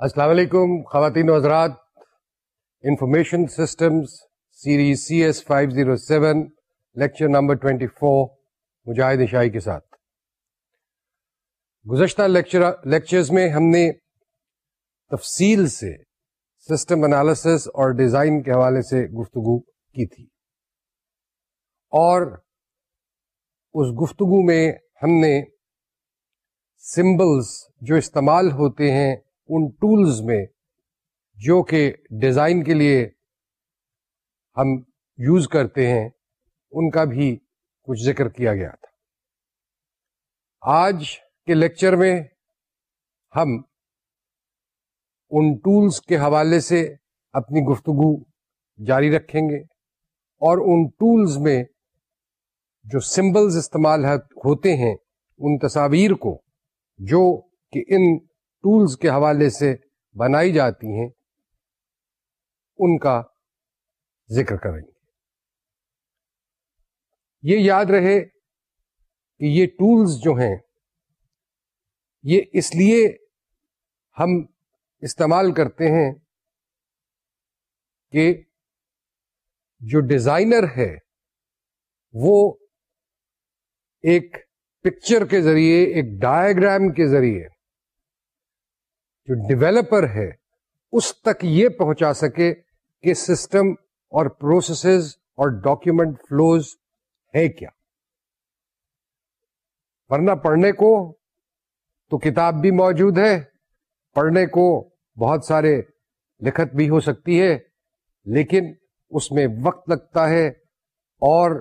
السلام علیکم، خواتین و حضرات۔ Information systems series C S five zero seven lecture number twenty four Mujahid Shahi کے ساتھ۔ گزشتہ لیکچرز میں ہم نے تفصیل سے سسٹم انالیسس اور ڈیزائن کے حوالے سے گفتگو کی تھی۔ اور اس گفتگو میں ہم نے سمبلز جو استعمال ہوتے ہیں ان ٹولز میں جو کہ ڈیزائن کے لیے ہم یوز کرتے ہیں، ان کا بھی کچھ ذکر کیا گیا تھا۔ آج کے لیکچر میں ہم ان ٹولز کے حوالے سے اپنی گفتگو جاری رکھیں گے اور ان ٹولز میں جو سمبلز استعمال ہوتے ہیں، ان تصاویر کو، جو کہ ان ٹولز کے حوالے سے بنائی جاتی ہیں، ان کا ذکر کریں گے۔ یہ یاد رہے کہ یہ ٹولز جو ہیں، یہ اس لیے ہم استعمال کرتے ہیں کہ جو ڈیزائنر ہے، وہ ایک پکچر کے ذریعے، ایک ڈائیگرام کے ذریعے جو ڈیویلپر ہے، اس تک یہ پہنچا سکے کہ سسٹم اور پروسیسز اور ڈاکیومنٹ فلوز ہے کیا۔ ورنہ پڑھنے کو تو کتاب بھی موجود ہے، پڑھنے کو بہت سارے لکھت بھی ہو سکتی ہے، لیکن اس میں وقت لگتا ہے اور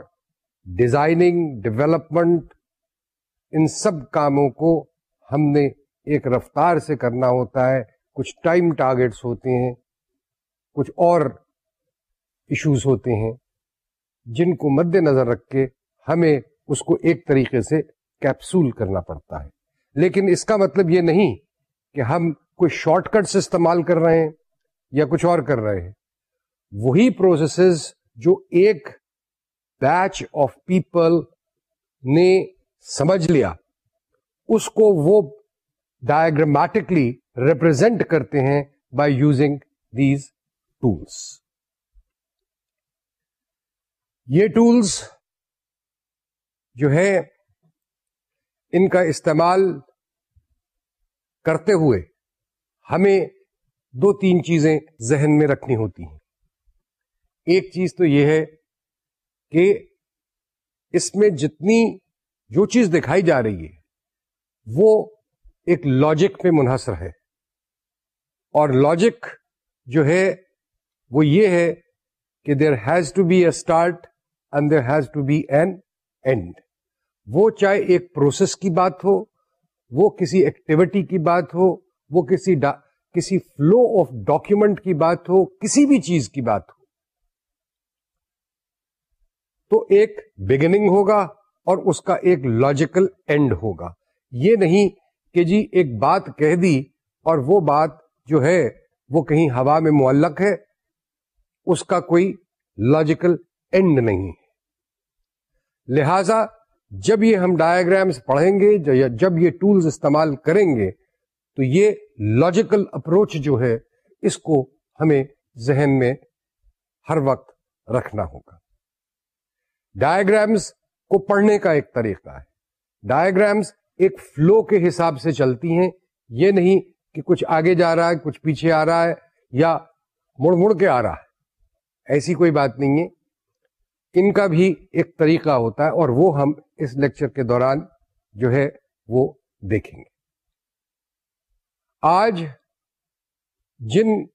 ڈیزائننگ ڈیولپمنٹ ان سب کاموں کو ہم نے ایک رفتار سے کرنا ہوتا ہے، کچھ ٹائم ٹارگیٹس ہوتے ہیں، کچھ اور ایشوز ہوتے ہیں، جن کو مد نظر رکھ کے ہمیں اس کو ایک طریقے سے کیپسول کرنا پڑتا ہے۔ لیکن اس کا مطلب یہ نہیں کہ ہم کوئی شارٹ کٹس استعمال کر رہے ہیں یا کچھ اور کر رہے ہیں۔ وہی پروسیسز جو ایک بیچ آف پیپل نے سمجھ لیا، اس کو وہ ڈائگرامیٹکلی ریپرزینٹ کرتے ہیں بائی یوزنگ دیز ٹولس یہ ٹولس جو ہے ان کا استعمال کرتے ہوئے ہمیں دو تین چیزیں ذہن میں رکھنی ہوتی ہیں۔ ایک چیز تو یہ ہے کہ اس میں جتنی جو چیز دکھائی جا رہی ہے، وہ ایک لاجک پہ منحصر ہے۔ اور لاجک جو ہے، وہ یہ ہے کہ there has to be a start and there has to be an end وہ چاہے ایک پروسیس کی بات ہو، وہ کسی ایکٹیویٹی کی بات ہو، وہ کسی کسی فلو آف ڈاکومنٹ کی بات ہو، کسی بھی چیز کی بات ہو۔ تو ایک بگننگ ہوگا اور اس کا ایک لاجیکل اینڈ ہوگا۔ یہ نہیں کہ جی ایک بات کہہ دی اور وہ بات جو ہے وہ کہیں ہوا میں معلق ہے، اس کا کوئی لاجیکل اینڈ نہیں ہے۔ لہذا جب یہ ہم ڈائگرامس پڑھیں گے، جب یہ ٹولز استعمال کریں گے، تو یہ لاجیکل اپروچ جو ہے، اس کو ہمیں ذہن میں ہر وقت رکھنا ہوگا۔ ڈائگرامس کو پڑھنے کا ایک طریقہ ہے۔ ڈائگرامس ایک فلو کے حساب سے چلتی ہیں۔ یہ نہیں کہ کچھ آگے جا رہا ہے، کچھ پیچھے آ رہا ہے یا مڑ مڑ کے آ رہا ہے۔ ایسی کوئی بات نہیں ہے۔ ان کا بھی ایک طریقہ ہوتا ہے اور وہ ہم اس لیکچر کے دوران جو ہے وہ دیکھیں گے۔ آج جن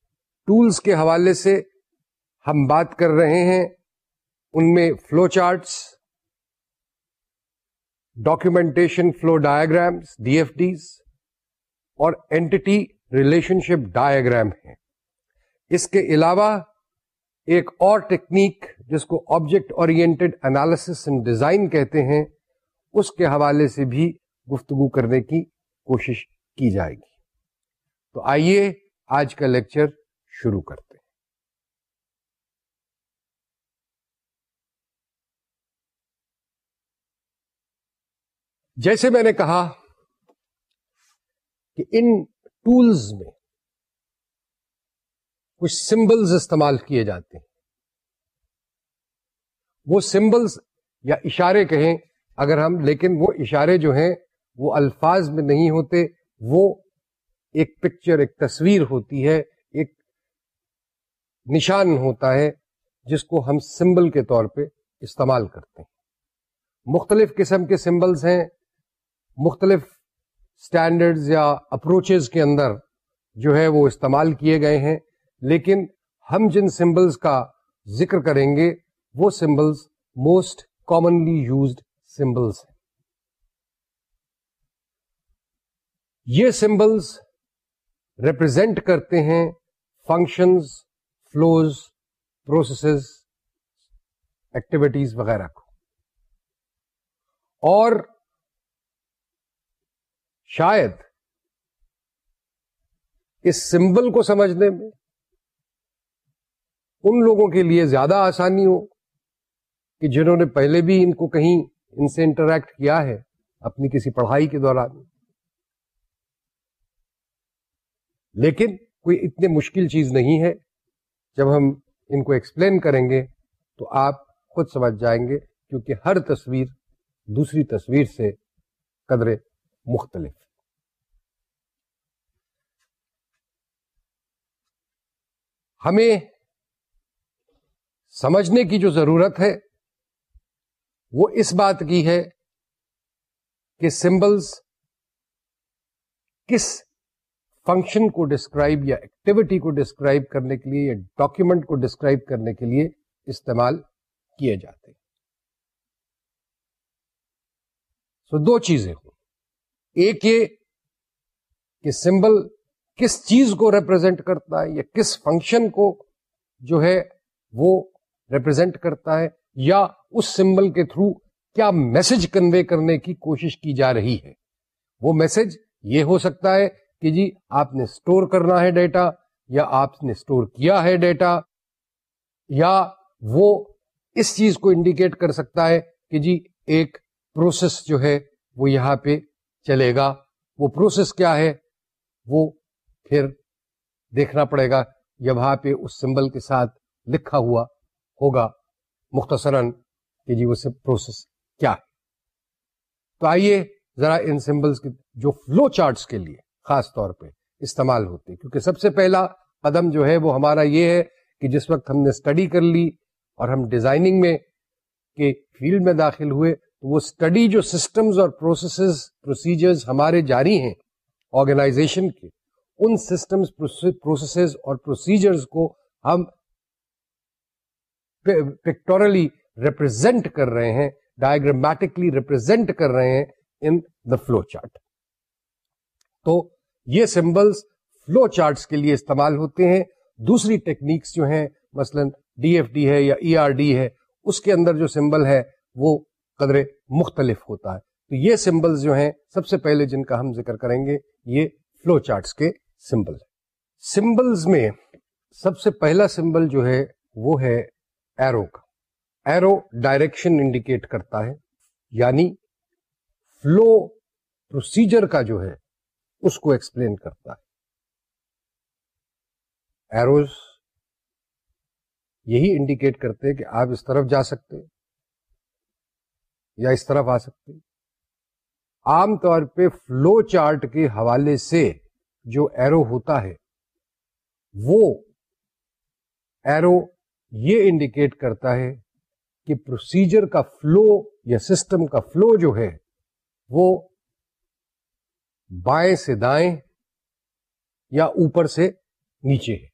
ٹولز کے حوالے سے ہم بات کر رہے ہیں، ان میں flow charts documentation flow diagrams D F Ds اور اینٹی ریلیشن شپ ڈایاگرام ہے اس کے علاوہ ایک اور ٹیکنیک جس کو object oriented analysis and design کہتے ہیں، اس کے حوالے سے بھی گفتگو کرنے کی کوشش کی جائے گی۔ تو آئیے آج کا لیکچر شروع کرتے جیسے میں نے کہا کہ ان ٹولز میں کچھ سمبلز استعمال کیے جاتے ہیں۔ وہ سمبلز یا اشارے کہیں، اگر ہم، لیکن وہ اشارے جو ہیں، وہ الفاظ میں نہیں ہوتے، وہ ایک پکچر، ایک تصویر ہوتی ہے، ایک نشان ہوتا ہے، جس کو ہم سمبل کے طور پہ استعمال کرتے ہیں۔ مختلف قسم کے سمبلز ہیں مختلف اسٹینڈرڈ یا اپروچز کے اندر جو ہے وہ استعمال کیے گئے ہیں۔ لیکن ہم جن سمبلز کا ذکر کریں گے، وہ symbols most commonly used symbols ہیں۔ یہ سمبلس ریپرزینٹ کرتے ہیں فنکشنز فلوز پروسیسز ایکٹیویٹیز وغیرہ کو۔ اور شاید اس سمبل کو سمجھنے میں ان لوگوں کے لیے زیادہ آسانی ہو کہ جنہوں نے پہلے بھی ان کو کہیں ان سے انٹریکٹ کیا ہے اپنی کسی پڑھائی کے دوران۔ لیکن کوئی اتنے مشکل چیز نہیں ہے۔ جب ہم ان کو ایکسپلین کریں گے تو آپ خود سمجھ جائیں گے کیونکہ ہر تصویر دوسری تصویر سے قدرے مختلف۔ ہمیں سمجھنے کی جو ضرورت ہے، وہ اس بات کی ہے کہ سمبلس کس فنکشن کو ڈسکرائب یا ایکٹیویٹی کو ڈسکرائب کرنے کے لیے یا ڈاکیومنٹ کو ڈسکرائب کرنے کے لیے استعمال کیے جاتے ہیں۔ سو دو چیزیں ہوں۔ ایک یہ کہ سمبل کس چیز کو ریپرزینٹ کرتا ہے یا کس فنکشن کو جو ہے وہ ریپرزینٹ کرتا ہے یا اس سمبل کے تھرو کیا میسج کنوے کرنے کی کوشش کی جا رہی ہے۔ وہ میسج یہ ہو سکتا ہے کہ جی آپ نے اسٹور کرنا ہے ڈیٹا یا آپ نے اسٹور کیا ہے ڈیٹا یا وہ اس چیز کو انڈیکیٹ کر سکتا ہے کہ جی ایک پروسیس جو ہے وہ یہاں پہ چلے گا۔ وہ پروسیس کیا ہے؟ وہ پھر دیکھنا پڑے گا یا وہاں پہ اس سمبل کے ساتھ لکھا ہوا ہوگا مختصراً کہ جی وہ سب پروسیس کیا ہے۔ تو آئیے ذرا ان سمبلس کے جو فلو چارٹس کے لیے خاص طور پہ استعمال ہوتے کیونکہ سب سے پہلا قدم جو ہے وہ ہمارا یہ ہے کہ جس وقت ہم نے اسٹڈی کر لی اور ہم ڈیزائننگ میں کے فیلڈ میں داخل ہوئے تو وہ اسٹڈی جو سسٹمز اور پروسیسز پروسیجرز ہمارے جاری ہیں آرگنائزیشن کے ان سسٹمز پروسیسز اور پروسیجرز کو ہم پکٹورلی ریپرزینٹ کر رہے ہیں ڈائگرامیٹکلی ریپرزینٹ کر رہے ہیں ان دا فلو چارٹ تو یہ سمبلس فلو چارٹس کے لیے استعمال ہوتے ہیں. دوسری ٹیکنیکس جو ہیں، مثلا ڈی ایف ڈی ہے یا ای آر ڈی ہے، اس کے اندر جو سمبل ہے، وہ قدرے مختلف ہوتا ہے۔ تو یہ سمبلز جو ہیں، سب سے پہلے جن کا ہم ذکر کریں گے، یہ فلو چارٹس کے سمبل۔ ہے سمبلز میں سب سے پہلا سمبل جو ہے وہ ہے ایرو کا۔ ایرو ڈائریکشن انڈیکیٹ کرتا ہے یعنی فلو پروسیجر کا جو ہے اس کو ایکسپلین کرتا ہے۔ ایروز یہی انڈیکیٹ کرتے کہ آپ اس طرف جا سکتے یا اس طرف آ سکتے۔ عام طور پہ فلو چارٹ کے حوالے سے جو ایرو ہوتا ہے، وہ ایرو یہ انڈیکیٹ کرتا ہے کہ پروسیجر کا فلو یا سسٹم کا فلو جو ہے، وہ بائیں سے دائیں یا اوپر سے نیچے ہے۔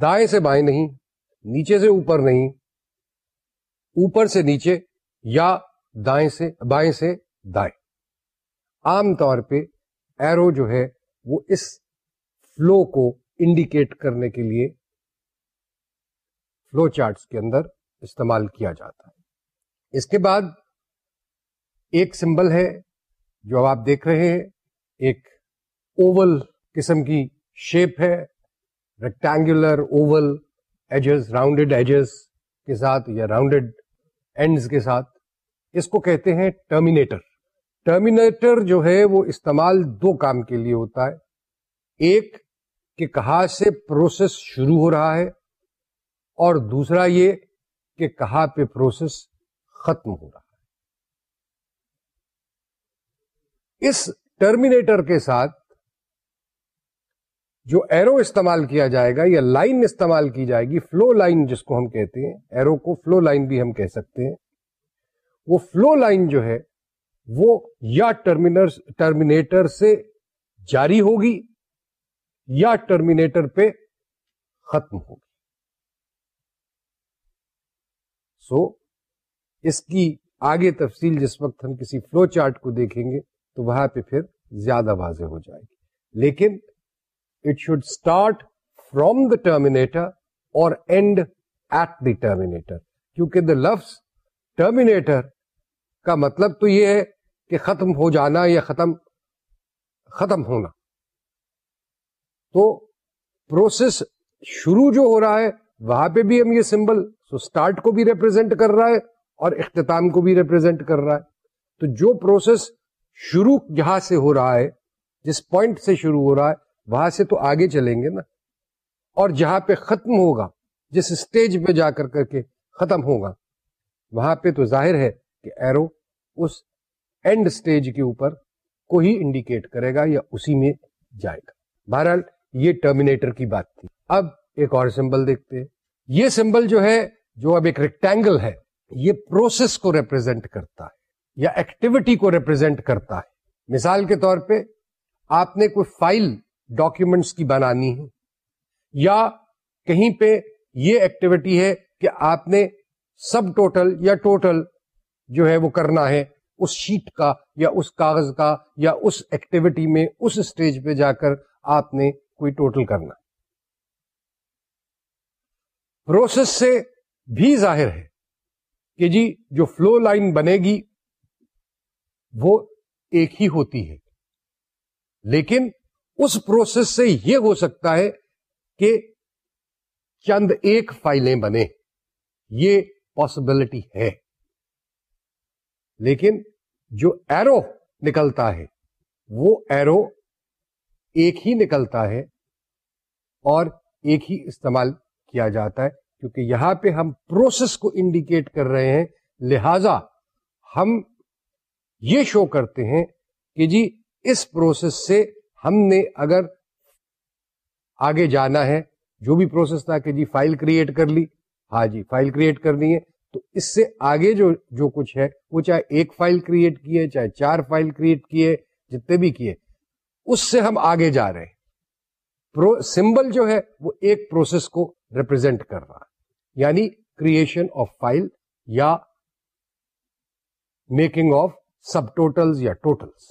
دائیں سے بائیں نہیں، نیچے سے اوپر نہیں، اوپر سے نیچے یا دائیں سے، بائیں سے دائیں۔ عام طور پہ ایرو جو ہے وہ اس فلو کو انڈیکیٹ کرنے کے لیے فلو چارٹس کے اندر استعمال کیا جاتا ہے۔ اس کے بعد ایک سمبل ہے جو آپ دیکھ رہے ہیں، ایک اوول قسم کی شیپ ہے۔ Rectangular oval edges rounded edges کے ساتھ یا راؤنڈیڈ اینڈز کے ساتھ اس کو کہتے ہیں ٹرمینیٹر ٹرمینیٹر جو ہے وہ استعمال دو کام کے لیے ہوتا ہے۔ ایک، کہ کہاں سے پروسیس شروع ہو رہا ہے، اور دوسرا یہ کہ کہاں پہ پروسیس ختم ہو رہا ہے۔ اس ٹرمینیٹر کے ساتھ جو ایرو استعمال کیا جائے گا، یا لائن استعمال کی جائے گی فلو لائن جس کو ہم کہتے ہیں ایرو کو فلو لائن بھی ہم کہہ سکتے ہیں۔ وہ فلو لائن جو ہے وہ یا ٹرمینیٹر سے جاری ہوگی یا ٹرمینیٹر پہ ختم ہوگی۔ سو اس کی آگے تفصیل جس وقت ہم کسی فلو چارٹ کو دیکھیں گے تو وہاں پہ پھر زیادہ واضح ہو جائے گی۔ لیکن it should start from the terminator اور اینڈ ایٹ دی ٹرمینیٹر کیونکہ دا لفظ ٹرمینیٹر کا مطلب تو یہ ہے کہ ختم ہو جانا یا ختم ختم ہونا۔ تو پروسیس شروع جو ہو رہا ہے، وہاں پہ بھی ہم یہ سمبل سو کو بھی ریپرزینٹ کر رہا ہے اور اختتام کو بھی ریپرزینٹ کر رہا ہے۔ تو جو پروسیس شروع جہاں سے ہو رہا ہے، جس پوائنٹ سے شروع ہو رہا ہے، وہاں سے تو آگے چلیں گے نا۔ اور جہاں پہ ختم ہوگا، جس اسٹیج پہ جا کر کر کے ختم ہوگا، وہاں پہ تو ظاہر ہے کہ ایرو اس اینڈ اسٹیج کے اوپر کو ہی انڈیکیٹ کرے گا یا اسی میں جائے گا۔ بہرحال یہ ٹرمینیٹر کی بات تھی۔ اب ایک اور سمبل دیکھتے ہیں۔ یہ سمبل جو ہے، جو اب ایک ریکٹینگل ہے، یہ پروسیس کو ریپرزینٹ کرتا ہے یا ایکٹیویٹی کو ریپرزینٹ کرتا ہے۔ مثال کے طور پہ، آپ نے کوئی فائل ڈاکومینٹس کی بنانی ہے یا کہیں پہ یہ ایکٹیویٹی ہے کہ آپ نے سب ٹوٹل یا ٹوٹل جو ہے وہ کرنا ہے۔ اس شیٹ کا یا اس کاغذ کا یا اس ایکٹیویٹی میں اس اسٹیج پہ جا کر آپ نے کوئی ٹوٹل کرنا۔ پروسیس سے بھی ظاہر ہے کہ جی جو فلو لائن بنے گی وہ ایک ہی ہوتی ہے۔ لیکن اس پروسیس سے یہ ہو سکتا ہے کہ چند ایک فائلیں بنے یہ پاسبلٹی ہے۔ لیکن جو ایرو نکلتا ہے، وہ ایرو ایک ہی نکلتا ہے اور ایک ہی استعمال کیا جاتا ہے، کیونکہ یہاں پہ ہم پروسیس کو انڈیکیٹ کر رہے ہیں۔ لہذا ہم یہ شو کرتے ہیں کہ جی اس پروسیس سے ہم نے اگر آگے جانا ہے، جو بھی پروسیس تھا کہ جی فائل کریٹ کر لی۔ ہاں جی فائل کریٹ کرنی ہے۔ تو اس سے آگے جو جو کچھ ہے، وہ چاہے ایک فائل کریٹ کیے، چاہے چار فائل کریٹ کیے، جتنے بھی کیے، اس سے ہم آگے جا رہے ہیں۔ سمبل جو ہے، وہ ایک پروسیس کو ریپرزینٹ کر رہا ہے۔ یعنی کریشن آف فائل یا میکنگ آف سب ٹوٹلز یا ٹوٹلس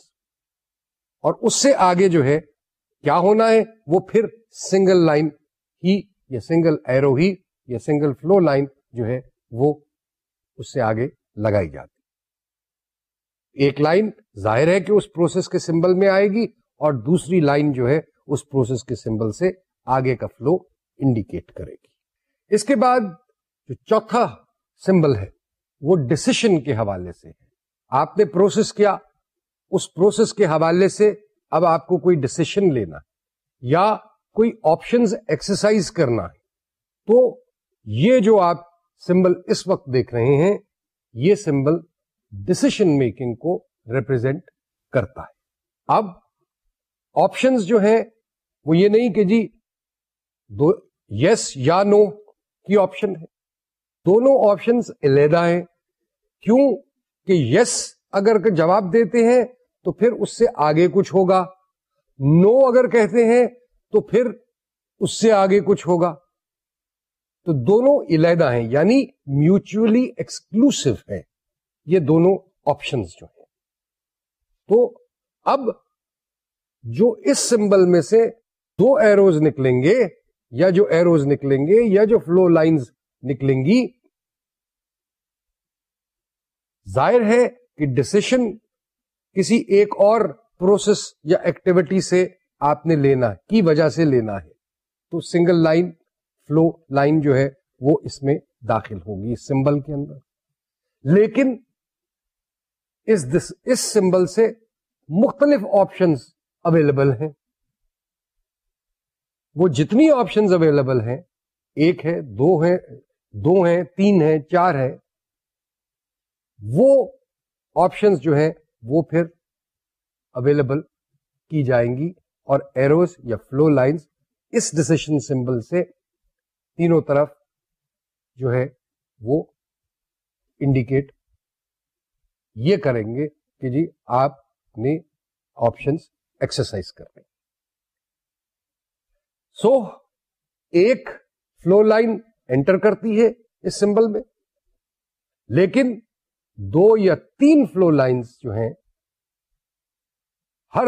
اور اس سے آگے جو ہے، کیا ہونا ہے؟ وہ پھر سنگل لائن ہی یا سنگل ایرو ہی یا سنگل فلو لائن جو ہے، وہ اس سے آگے لگائی جاتی۔ ایک لائن ظاہر ہے کہ اس پروسیس کے سمبل میں آئے گی اور دوسری لائن جو ہے اس پروسیس کے سمبل سے آگے کا فلو انڈیکیٹ کرے گی۔ اس کے بعد جو چوتھا سمبل ہے وہ ڈسیشن کے حوالے سے ہے۔ آپ نے پروسیس کیا، اس پروسیس کے حوالے سے اب آپ کو کوئی ڈسیشن لینا یا کوئی آپشنز ایکسرسائز کرنا ہے۔ تو یہ جو آپ سمبل اس وقت دیکھ رہے ہیں، یہ سمبل ڈسیشن میکنگ کو ریپرزینٹ کرتا ہے۔ اب آپشنز جو ہیں، وہ یہ نہیں کہ جی دو یس یا نو کی آپشن ہے۔ دونوں آپشن علیحدہ ہیں۔ کیوں کہ یس اگر جواب دیتے ہیں تو پھر اس سے آگے کچھ ہوگا۔ نو اگر کہتے ہیں تو پھر اس سے آگے کچھ ہوگا۔ تو دونوں علیحدہ ہیں یعنی میوچلی ایکسکلوسو ہے یہ دونوں آپشنز جو ہیں۔ تو اب جو اس سمبل میں سے دو ایروز نکلیں گے، یا جو ایروز نکلیں گے، یا جو فلو لائنز نکلیں گی، ظاہر ہے کہ ڈسیشن کسی ایک اور پروسیس یا ایکٹیویٹی سے آپ نے لینا، کی وجہ سے لینا ہے۔ تو سنگل لائن فلو لائن جو ہے وہ اس میں داخل ہوگی اس سمبل کے اندر۔ لیکن اس اس سمبل سے مختلف آپشنز اویلیبل ہیں۔ وہ جتنی آپشنز اویلیبل ہیں، ایک ہے، دو ہیں دو ہیں، تین ہیں، چار ہیں، وہ آپشنز جو ہیں وہ پھر اویلیبل کی جائیں گی اور ایروز یا فلو لائنز اس ڈسیشن سمبل سے تینوں طرف جو ہے وہ انڈیکیٹ یہ کریں گے کہ جی آپ نے آپشنس ایکسرسائز کر رہے سو ایک فلو لائن انٹر کرتی ہے اس سمبل میں، لیکن دو یا تین فلو لائنز جو ہیں، ہر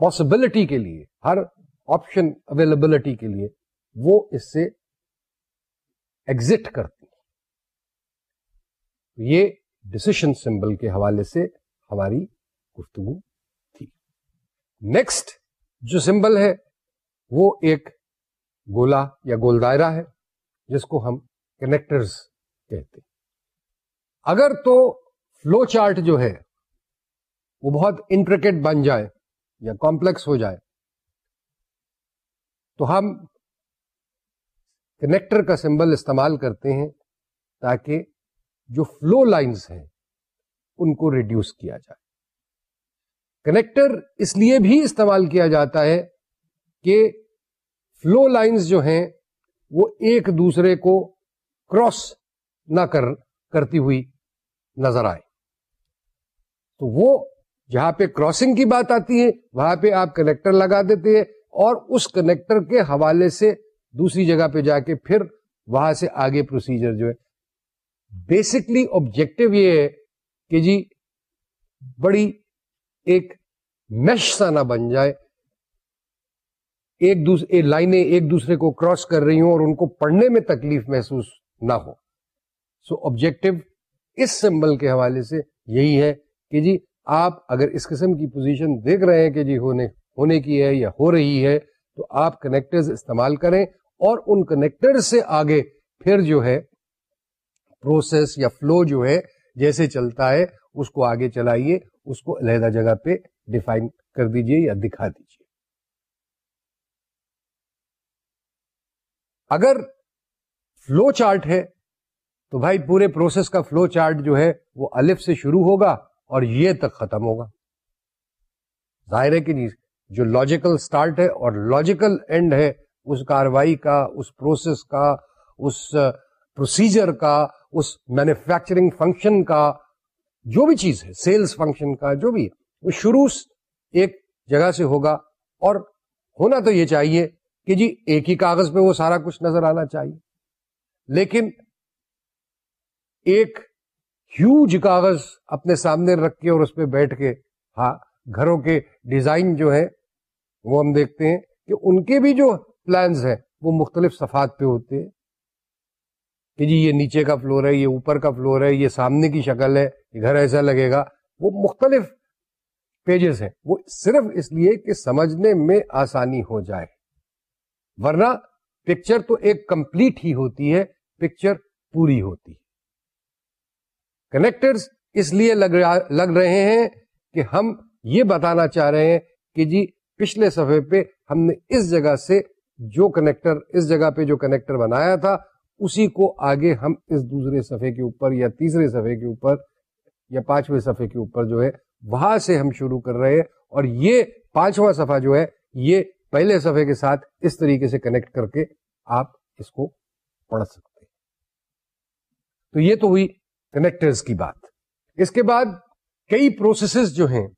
پاسبلٹی کے لیے، ہر آپشن اویلیبلٹی کے لیے وہ اس سے ایگزٹ کرتی یہ ڈسیشن سمبل کے حوالے سے ہماری گفتگو تھی۔ نیکسٹ جو سمبل ہے، وہ ایک گولا یا گول دائرہ ہے، جس کو ہم کنیکٹرز کہتے ہیں۔ اگر تو فلو چارٹ جو ہے، وہ بہت انٹرکیٹ بن جائے یا کمپلیکس ہو جائے، تو ہم کنیکٹر کا سمبل استعمال کرتے ہیں تاکہ جو فلو لائنز ہیں ان کو ریڈیوس کیا جائے۔ کنیکٹر اس لیے بھی استعمال کیا جاتا ہے کہ فلو لائنز جو ہیں وہ ایک دوسرے کو کراس نہ کر، کرتی ہوئی نظر آئے۔ تو وہ جہاں پہ کراسنگ کی بات آتی ہے، وہاں پہ آپ کنیکٹر لگا دیتے ہیں اور اس کنیکٹر کے حوالے سے دوسری جگہ پہ جا کے پھر وہاں سے آگے پروسیجر جو ہے۔ بیسکلی آبجیکٹو یہ ہے کہ جی بڑی ایک میش سا نہ بن جائے۔ ایک دوسرے لائنیں ایک دوسرے کو کراس کر رہی ہوں اور ان کو پڑھنے میں تکلیف محسوس نہ ہو۔ سو so, آبجیکٹو اس سمبل کے حوالے سے یہی ہے کہ جی آپ اگر اس قسم کی پوزیشن دیکھ رہے ہیں کہ جی ہونے ہونے کی ہے یا ہو رہی ہے تو آپ کنیکٹرز استعمال کریں اور ان کنیکٹر سے آگے پھر جو ہے پروسیس یا فلو جو ہے جیسے چلتا ہے، اس کو آگے چلائیے، اس کو علیحدہ جگہ پہ ڈیفائن کر دیجیے یا دکھا دیجیے۔ اگر فلو چارٹ ہے، تو بھائی پورے پروسیس کا فلو چارٹ جو ہے وہ الف سے شروع ہوگا اور یہ تک ختم ہوگا۔ ظاہر ہے کہ نہیں جو لاجیکل سٹارٹ ہے اور لاجیکل اینڈ ہے، اس کاروائی کا، اس پروسیس کا، اس پروسیجر کا، اس مینوفیکچرنگ فنکشن کا، جو بھی چیز ہے سیلس فنکشن کا، جو بھی وہ شروع ایک جگہ سے ہوگا اور ہونا تو یہ چاہیے کہ جی ایک ہی کاغذ پہ وہ سارا کچھ نظر آنا چاہیے۔ لیکن ایک ہیوج کاغذ اپنے سامنے رکھ کے اور اس پہ بیٹھ کے ہاں گھروں کے ڈیزائن جو ہے وہ ہم دیکھتے ہیں کہ ان کے بھی جو پلانز ہیں، وہ مختلف صفات پہ ہوتے ہیں۔ کہ جی یہ نیچے کا فلور ہے، یہ اوپر کا فلور ہے، یہ سامنے کی شکل ہے، یہ گھر ایسا لگے گا۔ وہ مختلف پیجز ہیں۔ وہ صرف اس لیے کہ سمجھنے میں آسانی ہو جائے۔ ورنہ پکچر تو ایک کمپلیٹ ہی ہوتی ہے پکچر پوری ہوتی ہے۔ کنیکٹرز اس لیے لگ لگ رہے ہیں کہ ہم یہ بتانا چاہ رہے ہیں کہ جی پچھلے صفحے پہ ہم نے اس جگہ سے جو کنیکٹر، اس جگہ پہ جو کنیکٹر بنایا تھا، اسی کو آگے ہم اس دوسرے صفحے کے اوپر یا تیسرے صفحے کے اوپر یا پانچویں صفحے کے اوپر جو ہے، وہاں سے ہم شروع کر رہے ہیں۔ اور یہ پانچواں صفحہ جو ہے، یہ پہلے صفحے کے ساتھ اس طریقے سے کنیکٹ کر کے آپ اس کو پڑھ سکتے تو یہ تو ہوئی کنیکٹرز کی بات۔ اس کے بعد کئی پروسیسز جو ہیں،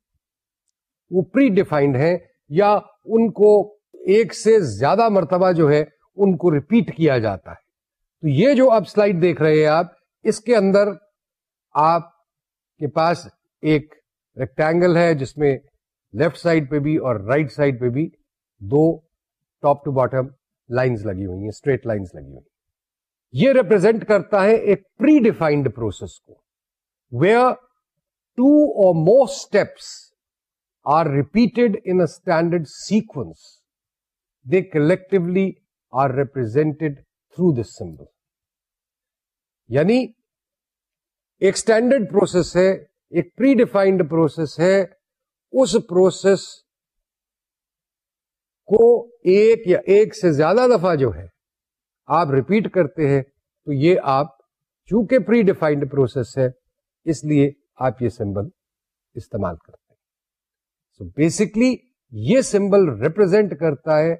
وہ پری ڈیفائنڈ ہیں۔ یا ان کو ایک سے زیادہ مرتبہ جو ہے ان کو ریپیٹ کیا جاتا ہے۔ تو یہ جو آپ سلائڈ دیکھ رہے ہیں آپ، اس کے اندر آپ کے پاس ایک ریکٹینگل ہے، جس میں لیفٹ سائڈ پہ بھی اور رائٹ right سائڈ پہ بھی دو ٹاپ ٹو باٹم لائنز لگی ہوئی ہیں اسٹریٹ لائنز لگی ہوئی یہ ریپرزینٹ کرتا ہے ایک پری ڈیفائنڈ پروسیس کو where two or more steps are repeated in standard sequence they collectively are represented through this symbol یعنی ایک اسٹینڈرڈ پروسیس ہے ایک پری ڈیفائنڈ پروسیس ہے اس پروسیس کو ایک یا ایک سے زیادہ دفعہ جو ہے آپ ریپیٹ کرتے ہیں تو یہ آپ چونکہ پری ڈیفائنڈ پروسیس ہے اس لیے آپ یہ سمبل استعمال کرتے سو بیسکلی یہ سمبل ریپرزینٹ کرتا ہے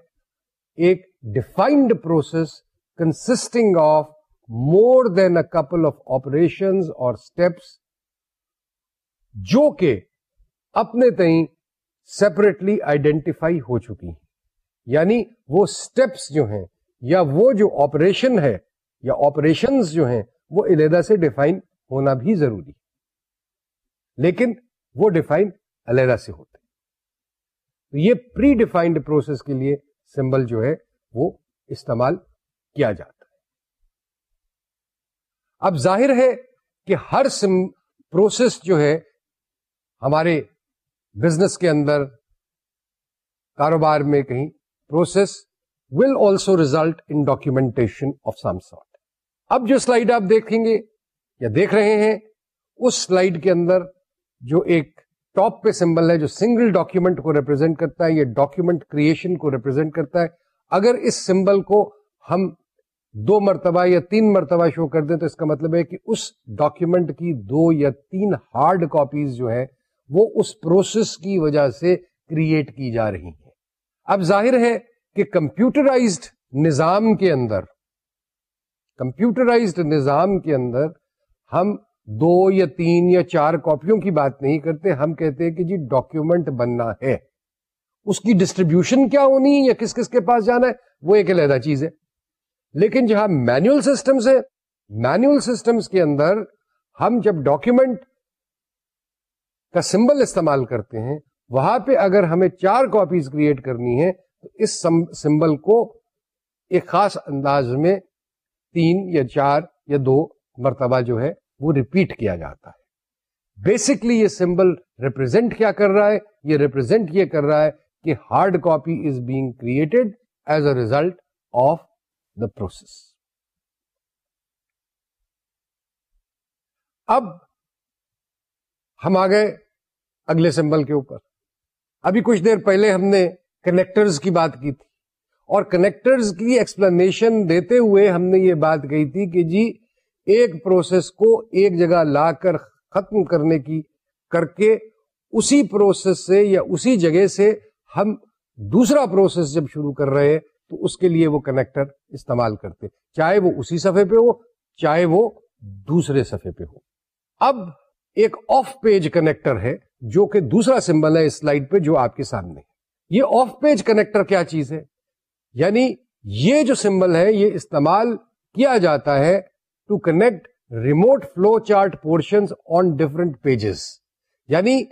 ایک defined process consisting of more than a couple of operation اور اسٹیپس جو کہ اپنے تئیں سیپریٹلی آئیڈینٹیفائی ہو چکی ہیں۔ یعنی وہ اسٹیپس جو ہیں یا وہ جو آپریشن ہے یا آپریشنز جو ہیں وہ علیحدہ سے ڈیفائن ہونا بھی ضروری لیکن وہ ڈیفائن علیحدہ سے ہوتے تو یہ پری ڈیفائنڈ پروسیس کے لیے سمبل جو ہے وہ استعمال کیا جاتا ہے۔ اب ظاہر ہے کہ ہر پروسیس جو ہے ہمارے بزنس کے اندر، کاروبار میں کہیں process will also result in documentation of some sort اب جو سلائڈ آپ دیکھیں گے یا دیکھ رہے ہیں، اس سلائڈ کے اندر جو ایک ٹاپ پہ سمبل ہے جو سنگل ڈاکیومنٹ کو ریپرزینٹ کرتا ہے، یہ ڈاکیومنٹ کریشن کو ریپرزینٹ کرتا ہے۔ اگر اس سمبل کو ہم دو مرتبہ یا تین مرتبہ شو کر دیں تو اس کا مطلب ہے کہ اس ڈاکیومنٹ کی دو یا تین ہارڈ کاپیز جو ہے وہ اس پروسیس کی وجہ سے کریٹ کی جا رہی ہیں۔ اب ظاہر ہے کہ کمپیوٹرائزڈ نظام کے اندر، کمپیوٹرائزڈ نظام کے اندر ہم دو یا تین یا چار کاپیوں کی بات نہیں کرتے، ہم کہتے ہیں کہ جی ڈاکیومنٹ بننا ہے۔ اس کی ڈسٹریبیوشن کیا ہونی ہے یا کس کس کے پاس جانا ہے؟ وہ ایک علیحدہ چیز ہے۔ لیکن جہاں مینوئل سسٹمس ہے مینوئل سسٹمس کے اندر ہم جب ڈاکیومنٹ کا سمبل استعمال کرتے ہیں، وہاں پہ اگر ہمیں چار کاپیز کریٹ کرنی ہے تو اس سمبل کو ایک خاص انداز میں تین یا چار یا دو مرتبہ جو ہے وہ ریپیٹ کیا جاتا ہے۔ بیسکلی یہ سمبل ریپرزینٹ کیا کر رہا ہے؟ یہ ریپرزینٹ یہ کر رہا ہے کہ hard copy is being created as a result of the process اب ہم آ گئے اگلے سمبل کے اوپر۔ ابھی کچھ دیر پہلے ہم نے کنیکٹرز کی بات کی تھی اور کنیکٹرز کی ایکسپلینیشن دیتے ہوئے ہم نے یہ بات کہی تھی کہ جی ایک پروسیس کو ایک جگہ لا کر ختم کرنے کی کر کے اسی پروسیس سے یا اسی جگہ سے ہم دوسرا پروسیس جب شروع کر رہے ہیں، تو اس کے لیے وہ کنیکٹر استعمال کرتے چاہے وہ اسی صفحے پہ ہو، چاہے وہ دوسرے صفحے پہ ہو۔ اب ایک آف پیج کنیکٹر ہے، جو کہ دوسرا سمبل ہے اس سلائڈ پہ جو آپ کے سامنے۔ یہ آف پیج کنیکٹر کیا چیز ہے؟ یعنی یہ جو سمبل ہے، یہ استعمال کیا جاتا ہے to connect remote flow chart portion on different pages یعنی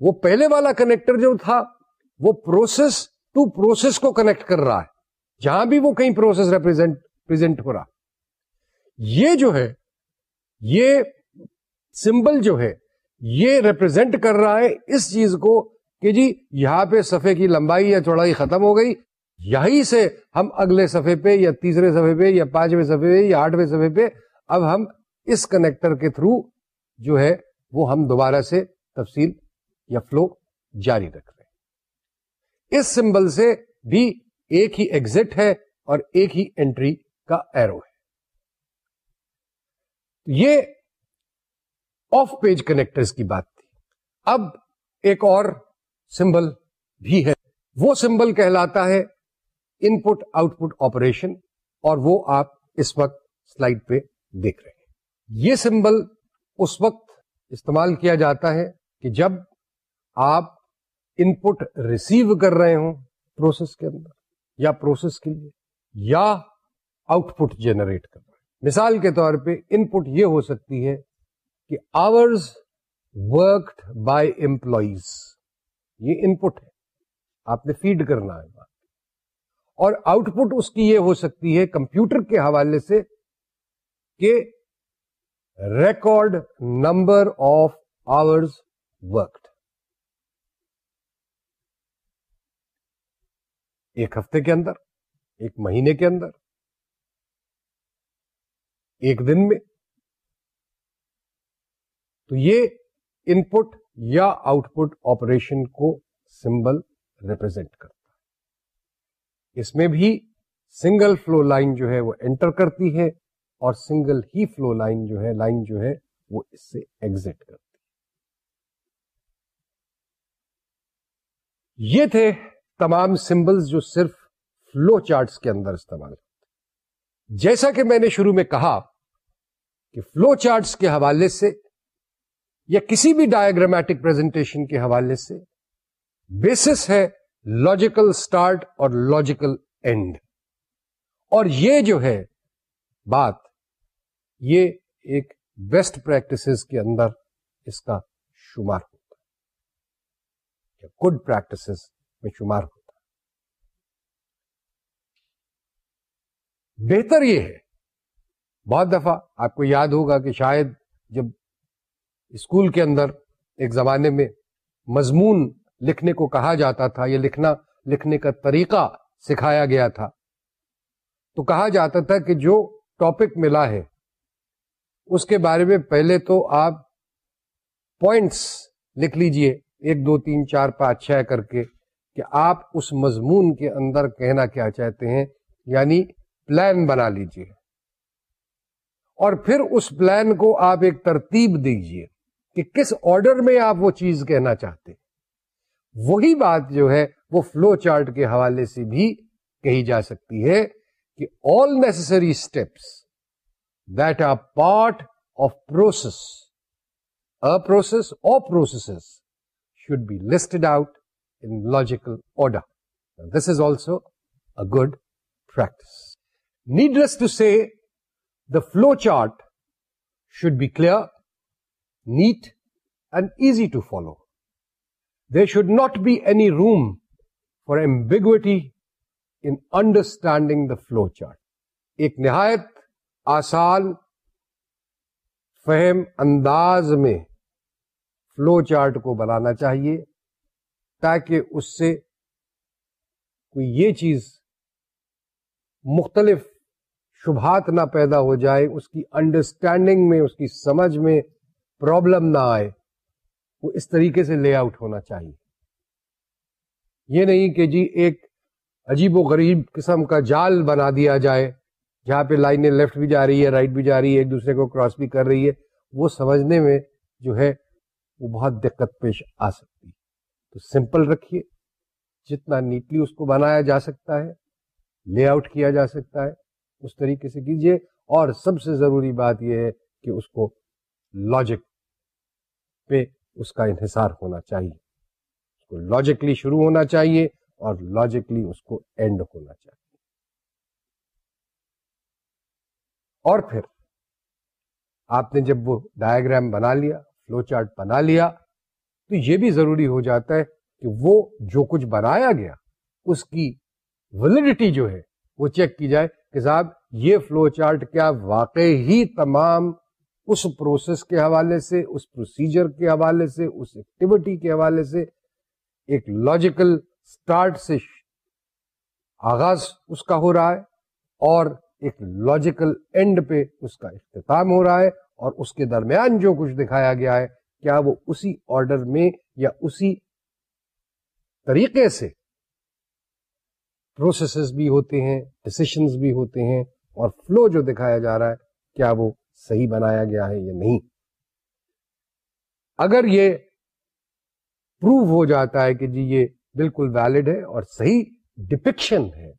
وہ پہلے والا کنیکٹر جو تھا وہ پروسیس ٹو پروسیس کو کنیکٹ کر رہا ہے جہاں بھی وہ کہیں پروسیس ریپرزینٹ ہو رہا یہ جو ہے یہ سمبل جو ہے یہ ریپرزینٹ کر رہا ہے اس چیز کو کہ جی یہاں پہ صفحے کی لمبائی یا چوڑائی ختم ہو گئی یہی سے ہم اگلے صفحے پہ یا تیسرے صفحے پہ یا پانچویں صفحے پہ یا آٹھویں صفحے پہ اب ہم اس کنیکٹر کے تھرو جو ہے وہ ہم دوبارہ سے تفصیل یا فلو جاری رکھ رہے ہیں۔ اس سمبل سے بھی ایک ہی ایگزٹ ہے اور ایک ہی انٹری کا ایرو ہے۔ یہ آف پیج کنیکٹر کی بات تھی۔ اب ایک اور سمبل بھی ہے۔ وہ سمبل کہلاتا ہے ان پٹ آؤٹ پٹ آپریشن اور وہ آپ اس وقت سلائڈ پہ دیکھ رہے ہیں۔ یہ سمبل اس وقت استعمال کیا جاتا ہے کہ جب آپ ان پٹ ریسیو کر رہے ہوں پروسیس کے اندر یا پروسیس کے لیے یا آؤٹ پٹ جنریٹ کر رہے ہیں۔ مثال کے طور پہ ان پٹ یہ ہو سکتی ہے کہ آورز ورکڈ بائی امپلائیز یہ ان پٹ ہے۔ آپ نے فیڈ کرنا ہے۔ بات اور آؤٹ پٹ اس کی یہ ہو سکتی ہے کمپیوٹر کے حوالے سے کہ record number of hours worked. ایک ہفتے کے اندر، ایک مہینے کے اندر، ایک دن میں۔ تو یہ ان پٹ یا آؤٹ پٹ آپریشن کو سمبل ریپرزینٹ کرتا اس میں بھی سنگل فلو لائن جو ہے وہ انٹر کرتی ہے اور سنگل ہی فلو لائن جو ہے لائن جو ہے وہ اس سے ایگزٹ کرتی ہے۔ یہ تھے تمام سمبلز جو صرف فلو چارٹس کے اندر استعمال ہوتے جیسا کہ میں نے شروع میں کہا کہ فلو چارٹس کے حوالے سے یا کسی بھی ڈائگرامیٹک پریزنٹیشن کے حوالے سے بیسس ہے لاجیکل سٹارٹ اور لاجیکل اینڈ اور یہ جو ہے بات، یہ ایک بیسٹ پریکٹسز کے اندر اس کا شمار ہوتا ہے گڈ پریکٹسز میں شمار ہوتا ہے۔ بہتر یہ ہے بہت دفعہ آپ کو یاد ہوگا کہ شاید جب اسکول کے اندر ایک زمانے میں مضمون لکھنے کو کہا جاتا تھا یا لکھنا، لکھنے کا طریقہ سکھایا گیا تھا۔ تو کہا جاتا تھا کہ جو ٹاپک ملا ہے، اس کے بارے میں پہلے تو آپ پوائنٹس لکھ لیجیے۔ ایک، دو، تین، چار، پانچ، چھ کر کے کہ آپ اس مضمون کے اندر کہنا کیا چاہتے ہیں یعنی پلان بنا لیجیے۔ اور پھر اس پلان کو آپ ایک ترتیب دیجیے کہ کس آرڈر میں آپ وہ چیز کہنا چاہتے۔ وہی بات جو ہے وہ فلو چارٹ کے حوالے سے بھی کہی جا سکتی ہے کہ all necessary steps that are part of process a process or process should be listed out in logical order this is also a good practice needless to say the flow chart should be clear neat and easy to follow there should not be any room for ambiguity in understanding the flow chart ایک نہایت آسان فہم انداز میں flow chart کو بنانا چاہیے تاکہ اس سے کوئی یہ چیز مختلف شبہات نہ پیدا ہو جائے، اس کی انڈرسٹینڈنگ میں، اس کی سمجھ میں پرابلم نہ آئے۔ وہ اس طریقے سے لے آؤٹ ہونا چاہیے۔ یہ نہیں کہ جی ایک عجیب و غریب قسم کا جال بنا دیا جائے، جہاں پہ لائنیں لیفٹ بھی جا رہی ہے رائٹ بھی جا رہی ہے، ایک دوسرے کو کراس بھی کر رہی ہے، وہ سمجھنے میں جو ہے وہ بہت دقت پیش آ سکتی ہے۔ تو سمپل رکھیے، جتنا نیٹلی اس کو بنایا جا سکتا ہے لے آؤٹ کیا جا سکتا ہے، اس طریقے سے کیجیے۔ اور سب سے ضروری بات یہ ہے کہ اس کو لاجک پہ اس کا انحصار ہونا چاہیے۔ اس کو لاجکلی شروع ہونا چاہیے اور لاجکلی اس کو اینڈ ہونا چاہیے۔ اور پھر آپ نے جب وہ ڈائگرام بنا لیا فلو چارٹ بنا لیا، تو یہ بھی ضروری ہو جاتا ہے کہ وہ جو کچھ بنایا گیا، اس کی ویلڈیٹی جو ہے، وہ چیک کی جائے کہ صاحب یہ فلو چارٹ کیا واقع ہی تمام اس پروسیس کے حوالے سے، اس پروسیجر کے حوالے سے، اس ایکٹیویٹی کے حوالے سے ایک لاجیکل اسٹارٹ سے آغاز اس کا ہو رہا ہے اور ایک لاجیکل اینڈ پہ اس کا اختتام ہو رہا ہے اور اس کے درمیان جو کچھ دکھایا گیا ہے، کیا وہ اسی آرڈر میں یا اسی طریقے سے پروسیسز بھی ہوتے ہیں ڈسیشنز بھی ہوتے ہیں اور فلو جو دکھایا جا رہا ہے، کیا وہ صحیح بنایا گیا ہے یا نہیں۔ اگر یہ پروو ہو جاتا ہے کہ جی یہ بالکل ویلڈ ہے اور صحیح ڈپکشن ہے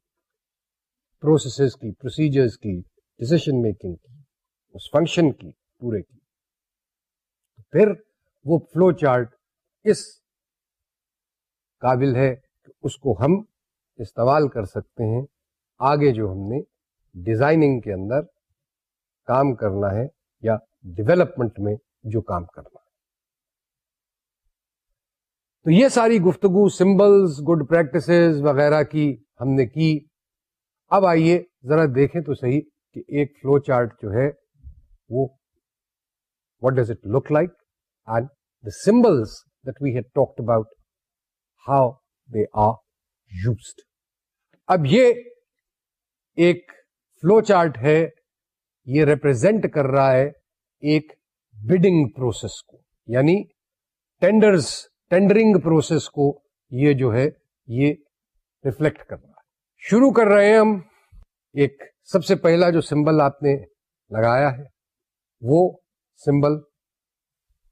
پروسیسز کی پروسیجرز کی ڈسیشن میکنگ کی، اس فنکشن کی، پورے کی پھر وہ فلو چارٹ اس قابل ہے کہ اس کو ہم استعمال کر سکتے ہیں آگے جو ہم نے ڈیزائننگ کے اندر کام کرنا ہے یا ڈیولپمنٹ میں جو کام کرنا ہے۔ تو یہ ساری گفتگو سمبلز گڈ پریکٹسز وغیرہ کی ہم نے کی۔ اب آئیے ذرا دیکھیں تو صحیح کہ ایک فلو چارٹ جو ہے وہ what does it look like and the symbols that we had talked about how they are used اب یہ ایک فلو چارٹ ہے یہ ریپرزینٹ کر رہا ہے ایک بڈنگ پروسیس کو یعنی ٹینڈرز ٹینڈرنگ پروسیس کو یہ جو ہے یہ ریفلیکٹ کر رہا ہے۔ شروع کر رہے ہیں ہم۔ ایک سب سے پہلا جو سمبل آپ نے لگایا ہے، وہ سمبل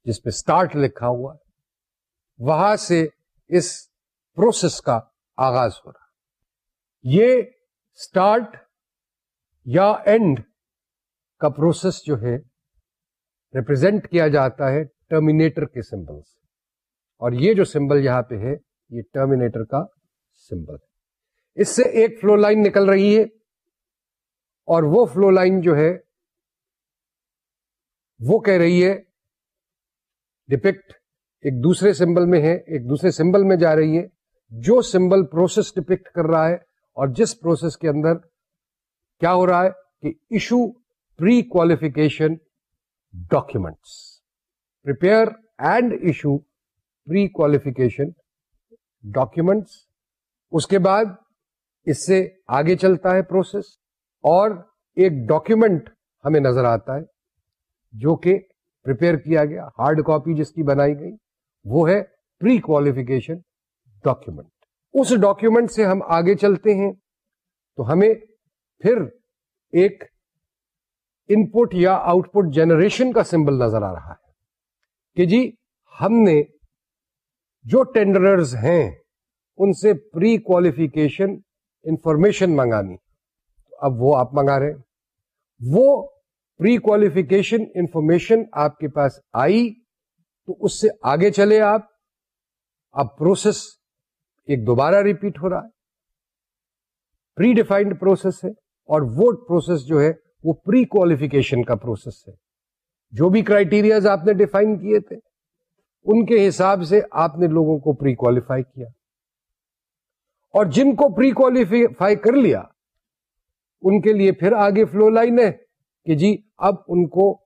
جس پہ اسٹارٹ لکھا ہوا ہے، وہاں سے اس پروسیس کا آغاز ہو رہا یہ اسٹارٹ یا اینڈ کا پروسیس جو ہے ریپرزینٹ کیا جاتا ہے ٹرمینیٹر کے سمبل سے۔ اور یہ جو سمبل یہاں پہ ہے، یہ ٹرمینیٹر کا سمبل ہے۔ اس سے ایک فلو لائن نکل رہی ہے۔ اور وہ فلو لائن جو ہے، وہ کہہ رہی ہے ڈپکٹ ایک دوسرے سمبل میں ہے، ایک دوسرے سمبل میں جا رہی ہے۔ جو سمبل پروسیس ڈپکٹ کر رہا ہے، اور جس پروسیس کے اندر کیا ہو رہا ہے کہ issue prequalification documents prepare and issue prequalification documents اس کے بعد اس سے آگے چلتا ہے پروسیس اور ایک ڈاکومینٹ ہمیں نظر آتا ہے جو کہ پریپیئر کیا گیا ہارڈ کاپی جس کی بنائی گئی وہ ہے پری کوالیفکیشن ڈاکومینٹ اس ڈاکومینٹ سے ہم آگے چلتے ہیں تو ہمیں پھر ایک ان پٹ یا آؤٹ پٹ جنریشن کا سمبل نظر آ رہا ہے۔ کہ جی ہم نے جو ٹینڈررز ہیں، ان سے پری کوالیفیکیشن انفارمیشن منگانی۔ اب وہ آپ منگا رہے ہیں۔ وہ پری کوالیفیکیشن انفارمیشن آپ کے پاس آئی تو اس سے آگے چلے آپ۔ اب پروسیس ایک دوبارہ ریپیٹ ہو رہا ہے۔ پری ڈیفائنڈ پروسیس ہے اور وہ پروسیس جو ہے وہ پری کوالیفیکیشن کا پروسیس ہے۔ جو بھی کرائٹیریاز آپ نے ڈیفائن کیے تھے، ان کے حساب سے آپ نے لوگوں کو پری کوالیفائی کیا۔ اور جن کو پری کوالیفائی کر لیا، ان کے لیے پھر آگے فلو لائن ہے کہ جی اب ان کو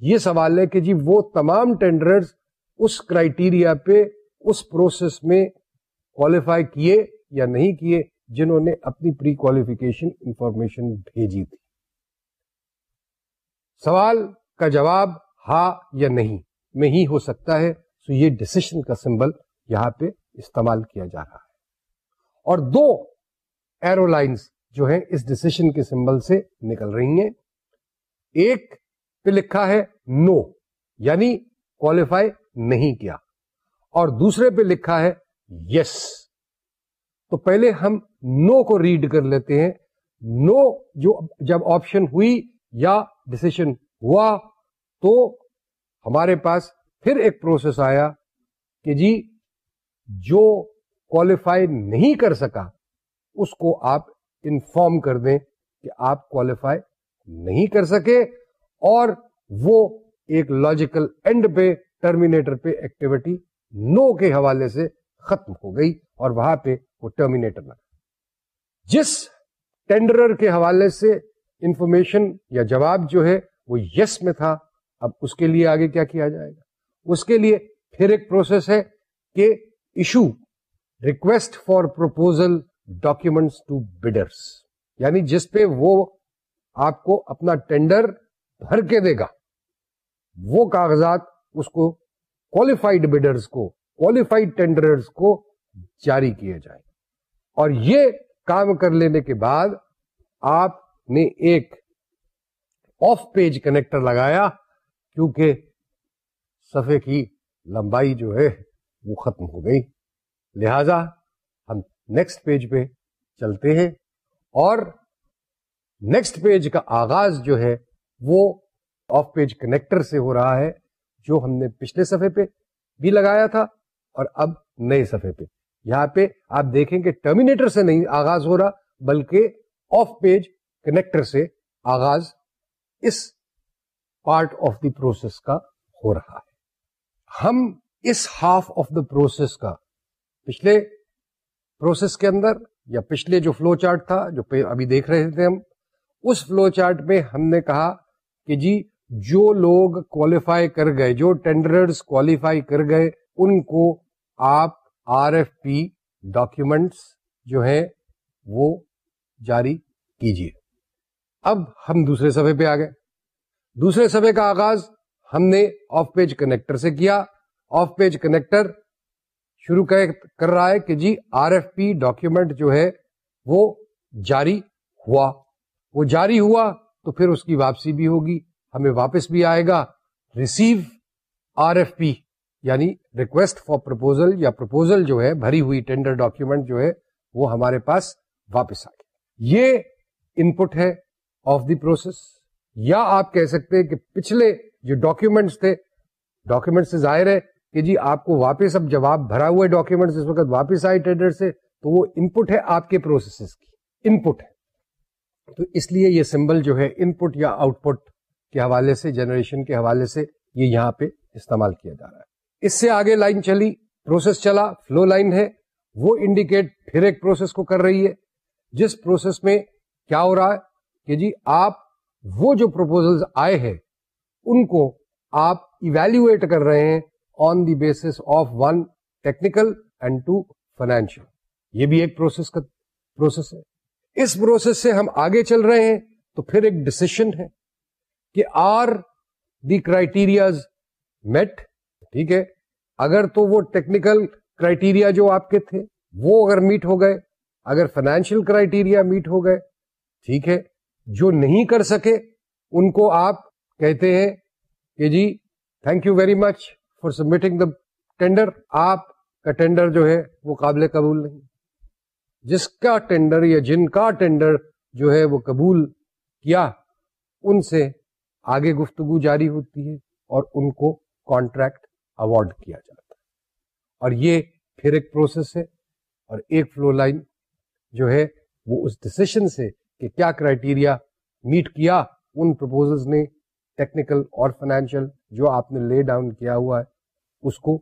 یہ سوال ہے کہ جی وہ تمام ٹینڈر اس کرائٹیریا پہ، اس پروسیس میں کوالیفائی کیے یا نہیں کیے، جنہوں نے اپنی پری کوالیفیکیشن انفارمیشن بھیجی تھی۔ سوال کا جواب ہاں یا نہیں میں ہی ہو سکتا ہے، سو یہ ڈسیشن کا سمبل یہاں پہ استعمال کیا جا رہا ہے۔ اور دو ایرو لائنس جو ہیں اس ڈسیشن کے سمبل سے نکل رہی ہیں۔ ایک پہ لکھا ہے نو یعنی کوالیفائی نہیں کیا۔ اور دوسرے پہ لکھا ہے یس تو پہلے ہم نو کو ریڈ کر لیتے ہیں۔ نو جو جب آپشن ہوئی یا ڈسیشن ہوا تو ہمارے پاس پھر ایک پروسیس آیا کہ جی جو کوالیفائی نہیں کر سکا، اس کو آپ انفارم کر دیں کہ آپ کوالیفائی نہیں کر سکے اور وہ ایک لاجیکل اینڈ پہ ٹرمینیٹر پہ ایکٹیویٹی نو کے حوالے سے ختم ہو گئی اور وہاں پہ وہ ٹرمینیٹر لگا جس ٹینڈرر کے حوالے سے انفارمیشن یا جواب جو ہے وہ یس yes میں تھا، اب اس کے لیے آگے کیا کیا جائے گا؟ اس کے لیے پھر ایک پروسیس ہے کہ issue request for proposal documents to bidders یعنی جس پہ وہ آپ کو اپنا ٹینڈر بھر کے دے گا۔ وہ کاغذات اس کو کوالیفائڈ بڈرس کو کوالیفائڈ ٹینڈرز کو جاری کیے جائیں۔ اور یہ کام کر لینے کے بعد آپ نے ایک آف پیج کنیکٹر لگایا کیونکہ صفحے کی لمبائی جو ہے وہ ختم ہو گئی۔ لہذا ہم نیکسٹ پیج پہ چلتے ہیں اور نیکسٹ پیج کا آغاز جو ہے وہ آف پیج کنیکٹر سے ہو رہا ہے جو ہم نے پچھلے صفحے پہ بھی لگایا تھا اور اب نئے صفحے پہ۔ یہاں پہ آپ دیکھیں کہ ٹرمینیٹر سے نہیں آغاز ہو رہا بلکہ آف پیج کنیکٹر سے آغاز اس پارٹ آف دی پروسیس کا ہو رہا ہے۔ ہم اس ہاف آف دا پروسیس کا پچھلے پروسیس کے اندر یا پچھلے جو فلو چارٹ تھا جو ابھی دیکھ رہے تھے ہم، اس فلو چارٹ میں ہم نے کہا کہ جی جو لوگ کوالیفائی کر گئے، جو ٹینڈرز کوالیفائی کر گئے، ان کو آپ آر ایف پی ڈاکومینٹس جو ہیں وہ جاری کیجیے اب ہم دوسرے صفحے پہ آ گئے۔ دوسرے صفحے کا آغاز ہم نے آف پیج کنیکٹر سے کیا۔ آف پیج کنیکٹر شروع کر رہا ہے کہ جی آر ایف پی ڈاکیومنٹ جو ہے وہ جاری ہوا۔ وہ جاری ہوا تو پھر اس کی واپسی بھی ہوگی۔ ہمیں واپس بھی آئے گا۔ ریسیو آر ایف پی یعنی ریکویسٹ فار پرپوزل یا پرپوزل جو ہے، بھری ہوئی ٹینڈر ڈاکیومنٹ جو ہے، وہ ہمارے پاس واپس آ گیا یہ ان پٹ ہے۔ آف دی پروسیس یا آپ کہہ سکتے کہ پچھلے جو ڈاکیومینٹس تھے ڈاکیومینٹ سے ظاہر ہے کہ جی آپ کو واپس اب جواب بھرا ہوئے ڈاکیومینٹس اس وقت واپس آئے ٹینڈر سے، تو وہ ان پٹ ہے آپ کے پروسیس کی۔ ان پٹ ہے۔ تو اس لیے یہ سمبل جو ہے ان پٹ یا آؤٹ پٹ کے حوالے سے جنریشن کے حوالے سے یہ یہاں پہ استعمال کیا جا رہا ہے۔ اس سے آگے لائن چلی پروسیس چلا فلو لائن ہے۔ وہ انڈیکیٹ پھر ایک پروسیس کو کر رہی ہے، جس پروسیس میں کیا ہو رہا ہے؟ کہ جی آپ وہ جو پروپوزل آئے ہیں، ان کو آپ ایویلویٹ کر رہے ہیں on the basis of one technical and two financial یہ بھی ایک پروسیس کا پروسیس ہے۔ اس پروسیس سے ہم آگے چل رہے ہیں تو پھر ایک ڈسیشن ہے کہ آر دی کرائٹیریاز میٹ ٹھیک ہے۔ اگر تو وہ ٹیکنیکل کرائٹیریا جو آپ کے تھے، وہ اگر میٹ ہو گئے، اگر فائنینشیل کرائٹیریا میٹ ہو گئے، ٹھیک ہے۔ جو نہیں کر سکے، ان کو آپ کہتے ہیں کہ جی thank you very much for submitting the tender آپ کا ٹینڈر جو ہے، وہ قابل قبول نہیں۔ جس کا ٹینڈر یا جن کا ٹینڈر جو ہے، وہ قبول کیا، ان سے آگے گفتگو جاری ہوتی ہے اور ان کو کانٹریکٹ اوارڈ کیا جاتا ہے۔ اور یہ پھر ایک پروسیس ہے اور ایک فلو لائن جو ہے، وہ اس ڈسیشن سے کہ کیا کرائٹیریا میٹ کیا ان پرپوزل نے ٹیکنیکل اور فائنینشیل جو آپ نے لے ڈاؤن کیا ہوا ہے، اس کو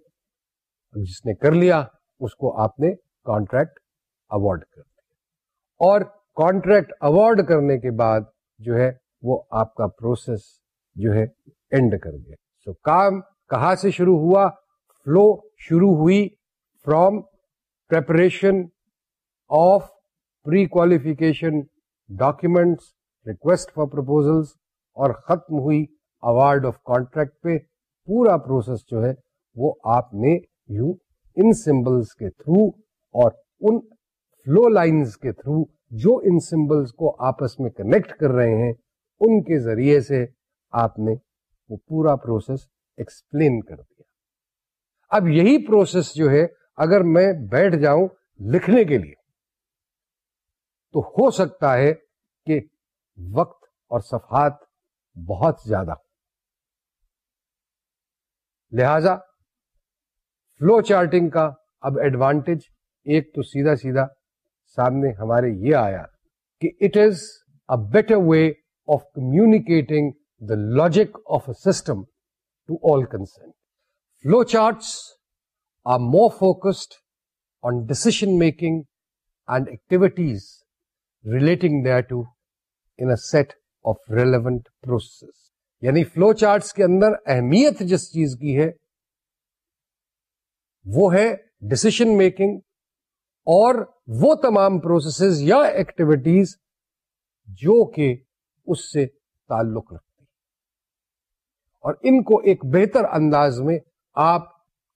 جس نے کر لیا، اس کو آپ نے کانٹریکٹ اوارڈ کر دیا۔ اور کانٹریکٹ اوارڈ کرنے کے بعد جو ہے وہ آپ کا پروسیس جو ہے اینڈ کر گیا۔ سو کام کہاں سے شروع ہوا؟ فلو شروع ہوئی from preparation of prequalification documents request for proposal اور ختم ہوئی اوارڈ آف کانٹریکٹ پہ پورا پروسیس جو ہے، وہ آپ نے یوں ان سمبلس کے تھرو اور ان فلو لائنز کے تھرو جو ان سمبلس کو آپس میں کنیکٹ کر رہے ہیں، ان کے ذریعے سے آپ نے وہ پورا پروسیس ایکسپلین کر دیا۔ اب یہی پروسیس جو ہے، اگر میں بیٹھ جاؤں لکھنے کے لیے تو ہو سکتا ہے کہ وقت اور صفحات بہت زیادہ لہذا فلو چارٹنگ کا اب ایڈوانٹیج ایک تو سیدھا سیدھا سامنے ہمارے یہ آیا کہ it is a better way of communicating the logic of a system to all concerned flow charts are more focused on decision making and activities relating to an set of relevant process یعنی flow charts کے اندر اہمیت جس چیز کی ہے، وہ ہے ڈسیشن میکنگ اور وہ تمام پروسیسز یا ایکٹیویٹیز جو کہ اس سے تعلق رکھتی اور ان کو ایک بہتر انداز میں آپ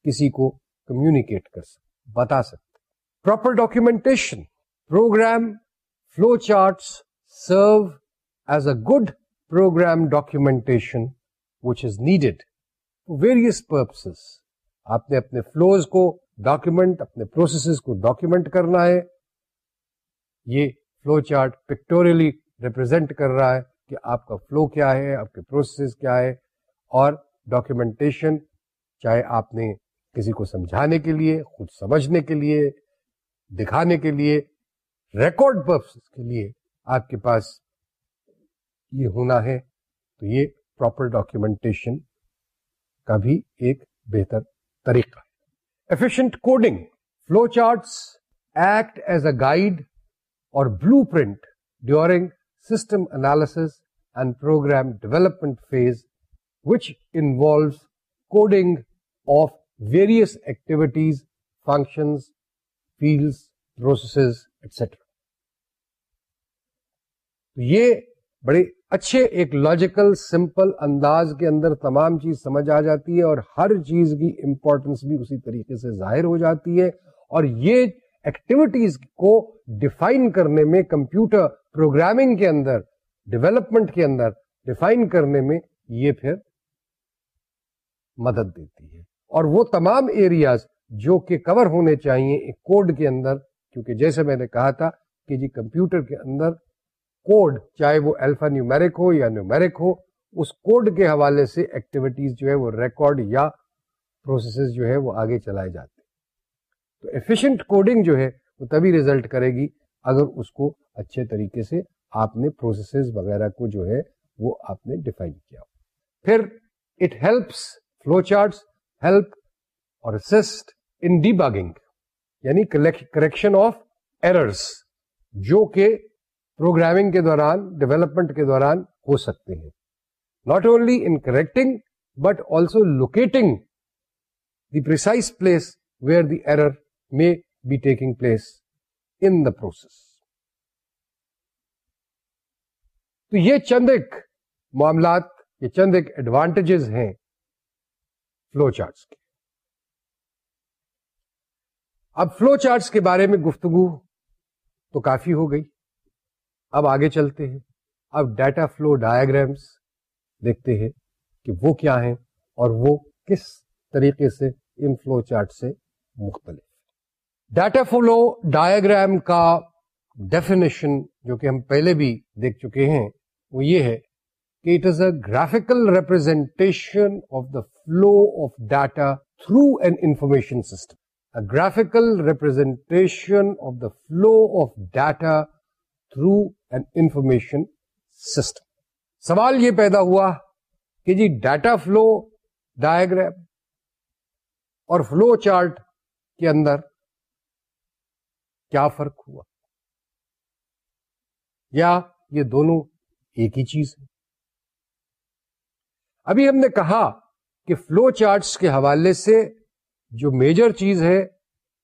کسی کو کمیونیکیٹ کر سکتے بتا سکتے proper documentation program flow charts serve as a good program documentation which is needed various purposes آپ نے اپنے فلوز کو ڈاکیومنٹ اپنے پروسیسز کو ڈاکیومنٹ کرنا ہے یہ فلو چارٹ پکٹوریلی ریپرزینٹ کر رہا ہے کہ آپ کا فلو کیا ہے آپ کے پروسیسز کیا ہے اور ڈاکیومنٹیشن چاہے آپ نے کسی کو سمجھانے کے لیے خود سمجھنے کے لیے دکھانے کے لیے ریکارڈ پرپس کے لیے آپ کے پاس یہ ہونا ہے، تو یہ پراپر ڈاکیومنٹیشن کا بھی ایک بہتر طریقہ efficient coding flow charts act as a guide or blueprint during system analysis and program development phase which involves coding of various activities functions fields processes etcetera یہ بڑے اچھے، ایک لاجیکل سمپل انداز کے اندر تمام چیز سمجھ آ جاتی ہے اور ہر چیز کی امپورٹنس بھی اسی طریقے سے ظاہر ہو جاتی ہے اور یہ ایکٹیویٹیز کو ڈیفائن کرنے میں کمپیوٹر پروگرامنگ کے اندر ڈیولپمنٹ کے اندر ڈیفائن کرنے میں یہ پھر مدد دیتی ہے اور وہ تمام ایریاز جو کہ کور ہونے چاہیے ایک کوڈ کے اندر، کیونکہ جیسے میں نے کہا تھا کہ جی کمپیوٹر کے اندر کوڈ، چاہے وہ الفا نیومیرک ہو یا نیومیرک ہو، اس کوڈ کے حوالے سے ایکٹیویٹیز جو ہے وہ ریکارڈ یا پروسیسز جو ہے وہ آگے چلائے جاتے تو ایفیشنٹ کوڈنگ جو ہے وہ تبھی ریزلٹ کرے گی اگر اس کو اچھے طریقے سے آپ نے پروسیسز وغیرہ کو جو ہے وہ آپ نے ڈیفائن کیا پھر it helps flow charts, help اور اسسٹ ان ڈی باگنگ یعنی کریکشن آف ایررس جو کہ پروگرامنگ کے دوران ڈیولپمنٹ کے دوران ہو سکتے ہیں۔ Not only in correcting but also locating the precise place where the error may be taking place in the process تو یہ چند ایک معاملات، یہ چند ایک ایڈوانٹیجز ہیں فلو چارٹس کے۔ اب فلو چارٹس کے بارے میں گفتگو تو کافی ہو گئی۔ اب آگے چلتے ہیں۔ اب ڈیٹا فلو ڈایاگرامس دیکھتے ہیں کہ وہ کیا ہیں اور وہ کس طریقے سے ان فلو چارٹ سے مختلف ڈیٹا فلو ڈایاگرام کا ڈیفینیشن جو کہ ہم پہلے بھی دیکھ چکے ہیں، وہ یہ ہے کہ it is a graphical representation of the flow of data through an information system graphical representation of the flow of data through an information system. سوال یہ پیدا ہوا کہ جی ڈیٹا فلو ڈائگرام اور فلو چارٹ کے اندر کیا فرق ہوا؟ یا یہ دونوں ایک ہی چیز ہے؟ ابھی ہم نے کہا کہ فلو چارٹس کے حوالے سے جو میجر چیز ہے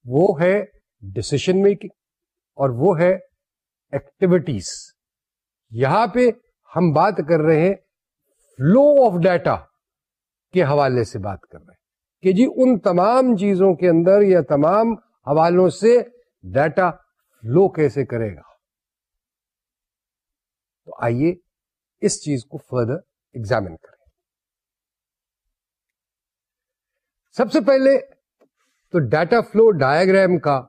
وہ ہے ڈسیشن میکنگ اور وہ ہے ایکٹیویٹیز یہاں پہ ہم بات کر رہے ہیں فلو آف ڈیٹا کے حوالے سے بات کر رہے ہیں کہ جی ان تمام چیزوں کے اندر یا تمام حوالوں سے ڈیٹا فلو کیسے کرے گا؟ تو آئیے اس چیز کو فردر ایگزامن کریں۔ سب سے پہلے تو ڈیٹا فلو ڈایاگرام کا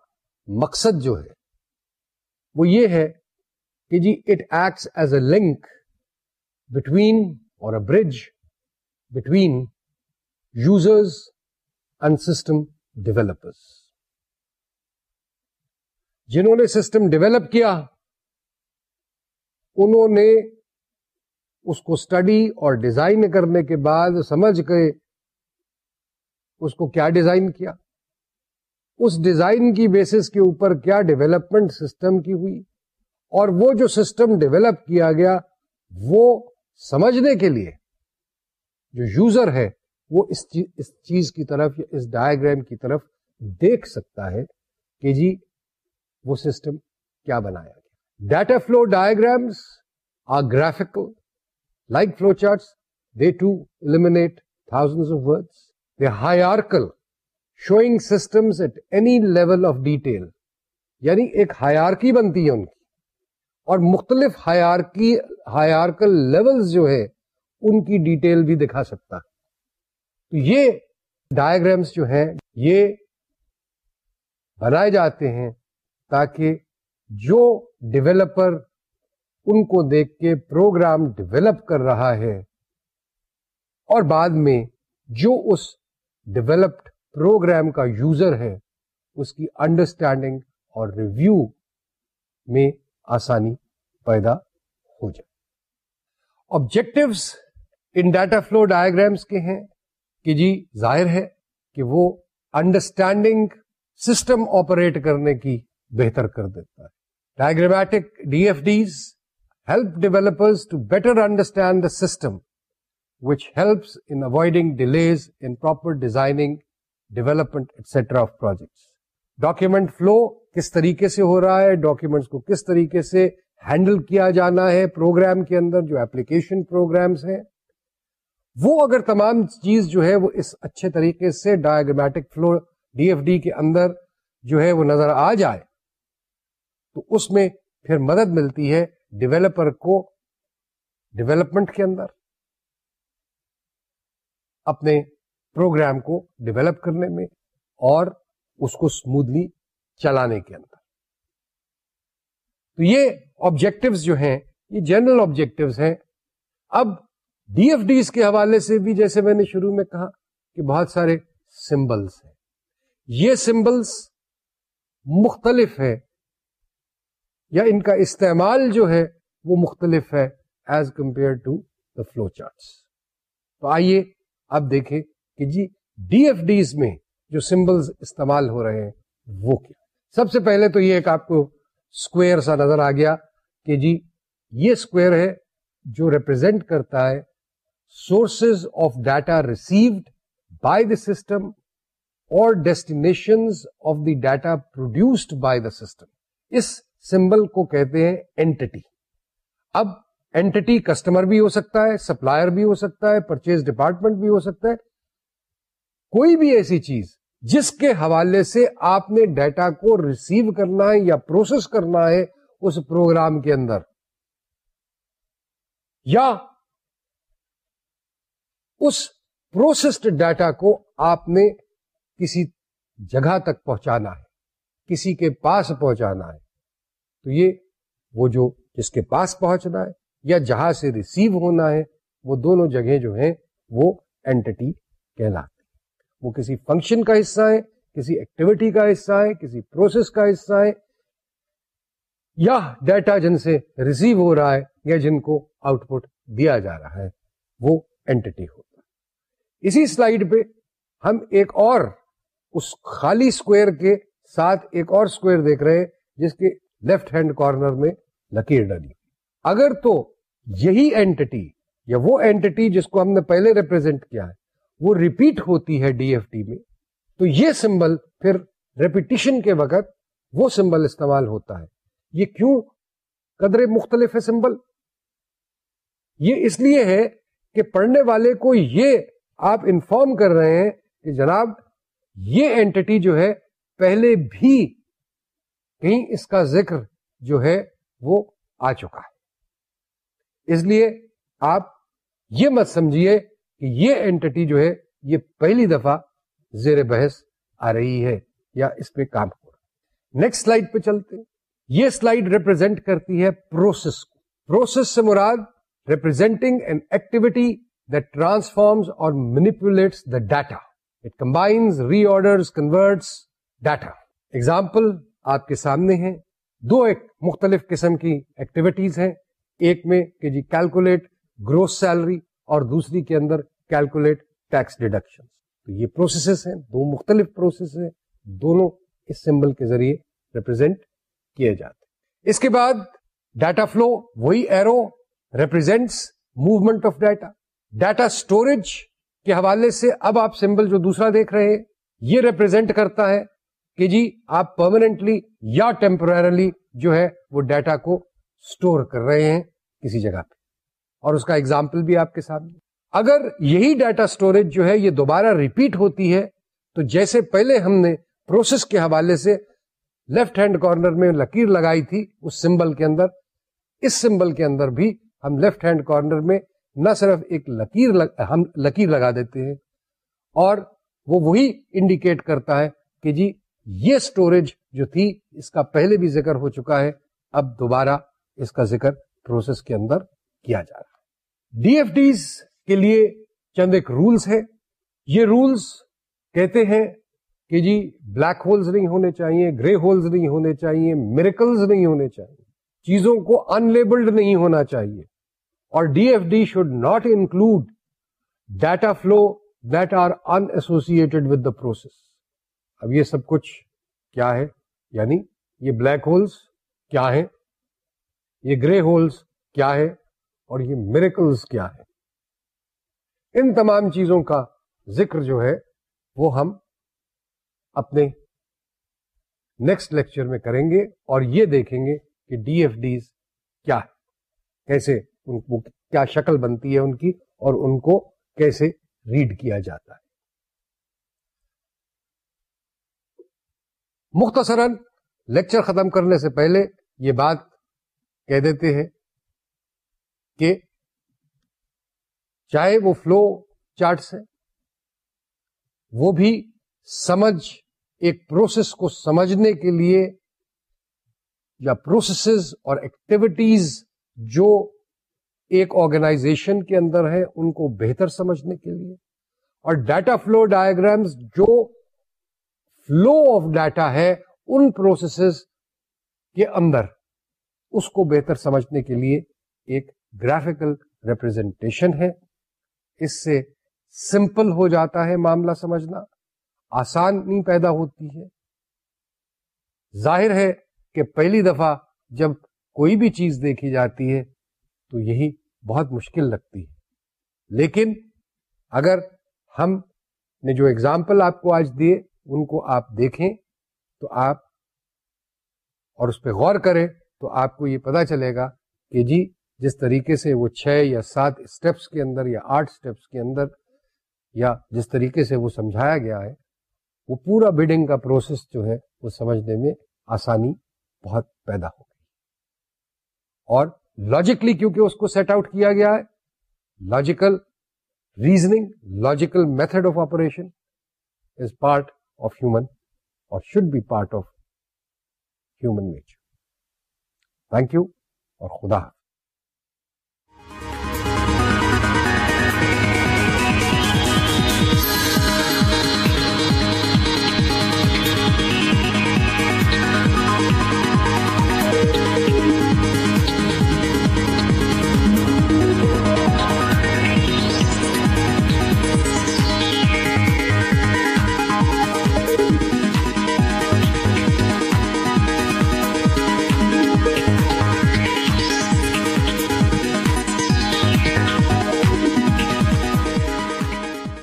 مقصد جو ہے وہ یہ ہے کہ جی it acts as a link between or a bridge between users and system developers جنہوں نے سسٹم ڈیولپ کیا، انہوں نے اس کو اسٹڈی اور ڈیزائن کرنے کے بعد سمجھ کے اس کو کیا ڈیزائن کیا؟ اس ڈیزائن کی بیسس کے اوپر کیا ڈیولپمنٹ سسٹم کی ہوئی اور وہ جو سسٹم ڈیولپ کیا گیا وہ سمجھنے کے لیے جو یوزر ہے وہ اس چیز کی طرف یا اس ڈائگرام کی طرف دیکھ سکتا ہے کہ جی وہ سسٹم کیا بنایا گیا۔ Data flow diagrams are graphical like flow charts they to eliminate thousand of words they hierarchical showing systems at any level of detail یعنی ایک ہیارکی بنتی ہے ان کی۔ اور مختلف ہیارکی ہیارکل لیول جو ہے، ان کی ڈیٹیل بھی دکھا سکتا ہے۔ تو یہ ڈائگرامس جو ہیں، یہ بنائے جاتے ہیں تاکہ جو ڈیولپر ان کو دیکھ کے پروگرام ڈیولپ کر رہا ہے، اور بعد میں جو اس ڈیولپڈ پروگرام کا یوزر ہے، اس کی انڈرسٹینڈنگ اور ریویو میں آسانی پیدا ہو جائے۔ آبجیکٹوس ان ڈیٹا فلو ڈائگرامس کے ہیں کہ جی ظاہر ہے کہ وہ انڈرسٹینڈنگ سسٹم آپریٹ کرنے کی بہتر کر دیتا ہے۔ Diagrammatic D F Ds help developers to better understand the system which helps in avoiding delays in proper designing development etcetera of projects document flow کس طریقے سے ہو رہا ہے؟ ڈاکیومنٹس کو کس طریقے سے ہینڈل کیا جانا ہے؟ پروگرام کے اندر جو ایپلیکیشن پروگرامس ہیں، وہ اگر تمام چیز جو ہے وہ اس اچھے طریقے سے diagrammatic flow D F D کے اندر جو ہے وہ نظر آ جائے، تو اس میں پھر مدد ملتی ہے ڈیولپر کو ڈیولپمنٹ کے اندر۔ اپنے پروگرام کو ڈیولپ کرنے میں اور اس کو اسموتھلی چلانے کے اندر۔ تو یہ آبجیکٹوز جو ہیں، یہ جنرل آبجیکٹوز ہیں۔ اب ڈی ایف ڈیز کے حوالے سے بھی جیسے میں نے شروع میں کہا کہ بہت سارے سمبلس ہیں۔ یہ سمبلس مختلف ہے یا ان کا استعمال جو ہے وہ مختلف ہے as compare to the flow charts تو آئیے اب دیکھیں کہ جی ڈی ایف ڈیز میں جو سمبلز استعمال ہو رہے ہیں، وہ کیا؟ سب سے پہلے تو یہ ایک آپ کو اسکوئر سا نظر آ گیا کہ جی یہ اسکوئر ہے جو ریپرزینٹ کرتا ہے sources of data received by the system اور destination of the data produced by the system us symbol کو کہتے ہیں اینٹی اب اینٹی کسٹمر بھی ہو سکتا ہے سپلائر بھی ہو سکتا ہے پرچیز ڈپارٹمنٹ بھی ہو سکتا ہے کوئی بھی ایسی چیز جس کے حوالے سے آپ نے ڈیٹا کو ریسیو کرنا ہے یا پروسیس کرنا ہے اس پروگرام کے اندر، یا اس پروسیسڈ ڈیٹا کو آپ نے کسی جگہ تک پہنچانا ہے، کسی کے پاس پہنچانا ہے، تو یہ وہ جو جس کے پاس پہنچنا ہے یا جہاں سے ریسیو ہونا ہے، وہ دونوں جگہیں جو ہیں وہ اینٹی کہلاتے وہ کسی فنکشن کا حصہ ہے، کسی ایکٹیویٹی کا حصہ ہے، کسی پروسیس کا حصہ ہے، یا ڈیٹا جن سے ریسیو ہو رہا ہے یا جن کو آؤٹ پٹ دیا جا رہا ہے، وہ اینٹی ہوتا ہے۔ اسی سلائیڈ پہ ہم ایک اور اس خالی اسکوئر کے ساتھ ایک اور اسکوئر دیکھ رہے ہیں، جس کے لیفٹ ہینڈ کارنر میں لکیر ڈالی۔ اگر تو یہی اینٹی یا وہ اینٹی جس کو ہم نے پہلے ریپرزینٹ کیا ہے وہ ریپیٹ ہوتی ہے ڈی ایف ٹی میں، تو یہ سمبل پھر ریپیٹیشن کے وقت وہ سمبل استعمال ہوتا ہے۔ یہ کیوں قدرے مختلف ہے سمبل یہ اس لیے ہے کہ پڑھنے والے کو یہ آپ انفارم کر رہے ہیں کہ جناب یہ اینٹی جو ہے پہلے بھی کہیں اس کا ذکر جو ہے وہ آ چکا ہے۔ اس لیے آپ یہ مت سمجھیے کہ یہ اینٹی جو ہے، یہ پہلی دفعہ زیر بحث آ رہی ہے یا اس پہ کام ہو رہا نیکسٹ سلائڈ پہ چلتے یہ سلائڈ ریپرزینٹ کرتی ہے پروسیس کو۔ پروسیس سے مراد ریپرزینٹنگ این ایکٹیویٹی ٹرانسفارمز اور manipulates the data it combines reorder converts data example آپ کے سامنے ہیں۔ دو ایک مختلف قسم کی ایکٹیویٹیز ہیں۔ ایک میں کہ جی کیلکولیٹ گروس سیلری اور دوسری کے اندر کیلکولیٹ ٹیکس ڈیڈکشن تو یہ پروسیسز ہیں، دو مختلف پروسیس ہیں، دونوں اس سمبل کے ذریعے ریپرزینٹ کیے جاتے اس کے بعد ڈیٹا فلو وہی arrow represents movement of data data storage کے حوالے سے اب آپ سمبل جو دوسرا دیکھ رہے ہیں، یہ ریپرزینٹ کرتا ہے کہ جی آپ پرماننٹلی یا ٹیمپرلی جو ہے وہ ڈیٹا کو اسٹور کر رہے ہیں کسی جگہ پہ۔ اور اس کا ایگزامپل بھی آپ کے سامنے۔ اگر یہی ڈیٹا اسٹوریج جو ہے یہ دوبارہ ریپیٹ ہوتی ہے، تو جیسے پہلے ہم نے پروسیس کے حوالے سے لیفٹ ہینڈ کارنر میں لکیر لگائی تھی، اس سمبل کے اندر، اس سمبل کے اندر بھی ہم لیفٹ ہینڈ کارنر میں نہ صرف ایک لکیر لگ، ہم لکیر لگا دیتے ہیں، اور وہ وہی انڈیکیٹ کرتا ہے کہ جی یہ اسٹوریج جو تھی، اس کا پہلے بھی ذکر ہو چکا ہے، اب دوبارہ اس کا ذکر پروسیس کے اندر کیا جا رہا ہے۔ ڈی ایف ڈیز کے لیے چند ایک رولس ہے یہ رولس کہتے ہیں کہ جی بلیک ہولز نہیں ہونے چاہیے گرے ہولز نہیں ہونے چاہیے میریکلز نہیں ہونے چاہیے۔ چیزوں کو ان لیبلڈ نہیں ہونا چاہیے۔ اور D F D should not include data flow that are unassociated with the process اب یہ سب کچھ کیا ہے؟ یعنی یہ بلیک ہولز کیا ہے یہ گرے ہولز کیا ہے اور یہ میریکلز کیا ہے ان تمام چیزوں کا ذکر جو ہے، وہ ہم اپنے نیکسٹ لیکچر میں کریں گے اور یہ دیکھیں گے کہ ڈی ایف ڈیز کیا ہے کیسے ان کو، کیا شکل بنتی ہے ان کی اور ان کو کیسے ریڈ کیا جاتا ہے۔ مختصراً لیکچر ختم کرنے سے پہلے یہ بات کہہ دیتے ہیں کہ چاہے وہ فلو چارٹس ہیں، وہ بھی سمجھ، ایک پروسیس کو سمجھنے کے لیے یا پروسیسز اور ایکٹیویٹیز جو ایک آرگنائزیشن کے اندر ہے ان کو بہتر سمجھنے کے لیے۔ اور ڈیٹا فلو ڈائگرامس جو فلو آف ڈیٹا ہے ان پروسیسز کے اندر، اس کو بہتر سمجھنے کے لیے ایک گرافیکل ریپرزینٹیشن ہے۔ اس سے سمپل ہو جاتا ہے معاملہ سمجھنا۔ آسانی پیدا ہوتی ہے۔ ظاہر ہے کہ پہلی دفعہ جب کوئی بھی چیز دیکھی جاتی ہے تو یہی بہت مشکل لگتی ہے۔ لیکن اگر ہم نے جو اگزامپل آپ کو آج دیے، ان کو آپ دیکھیں تو آپ اور اس پہ غور کریں تو آپ کو یہ پتا چلے گا کہ جی جس طریقے سے وہ چھ یا سات اسٹیپس کے اندر یا آٹھ اسٹیپس کے اندر یا جس طریقے سے وہ سمجھایا گیا ہے، وہ پورا بڈنگ کا پروسیس جو ہے، وہ سمجھنے میں آسانی بہت پیدا ہو گئی۔ اور لاجیکلی کیونکہ اس کو سیٹ آؤٹ کیا گیا ہے logical reasoning logical method of operation is part of human اور should be part of human nature thank you اور خدا حافظ۔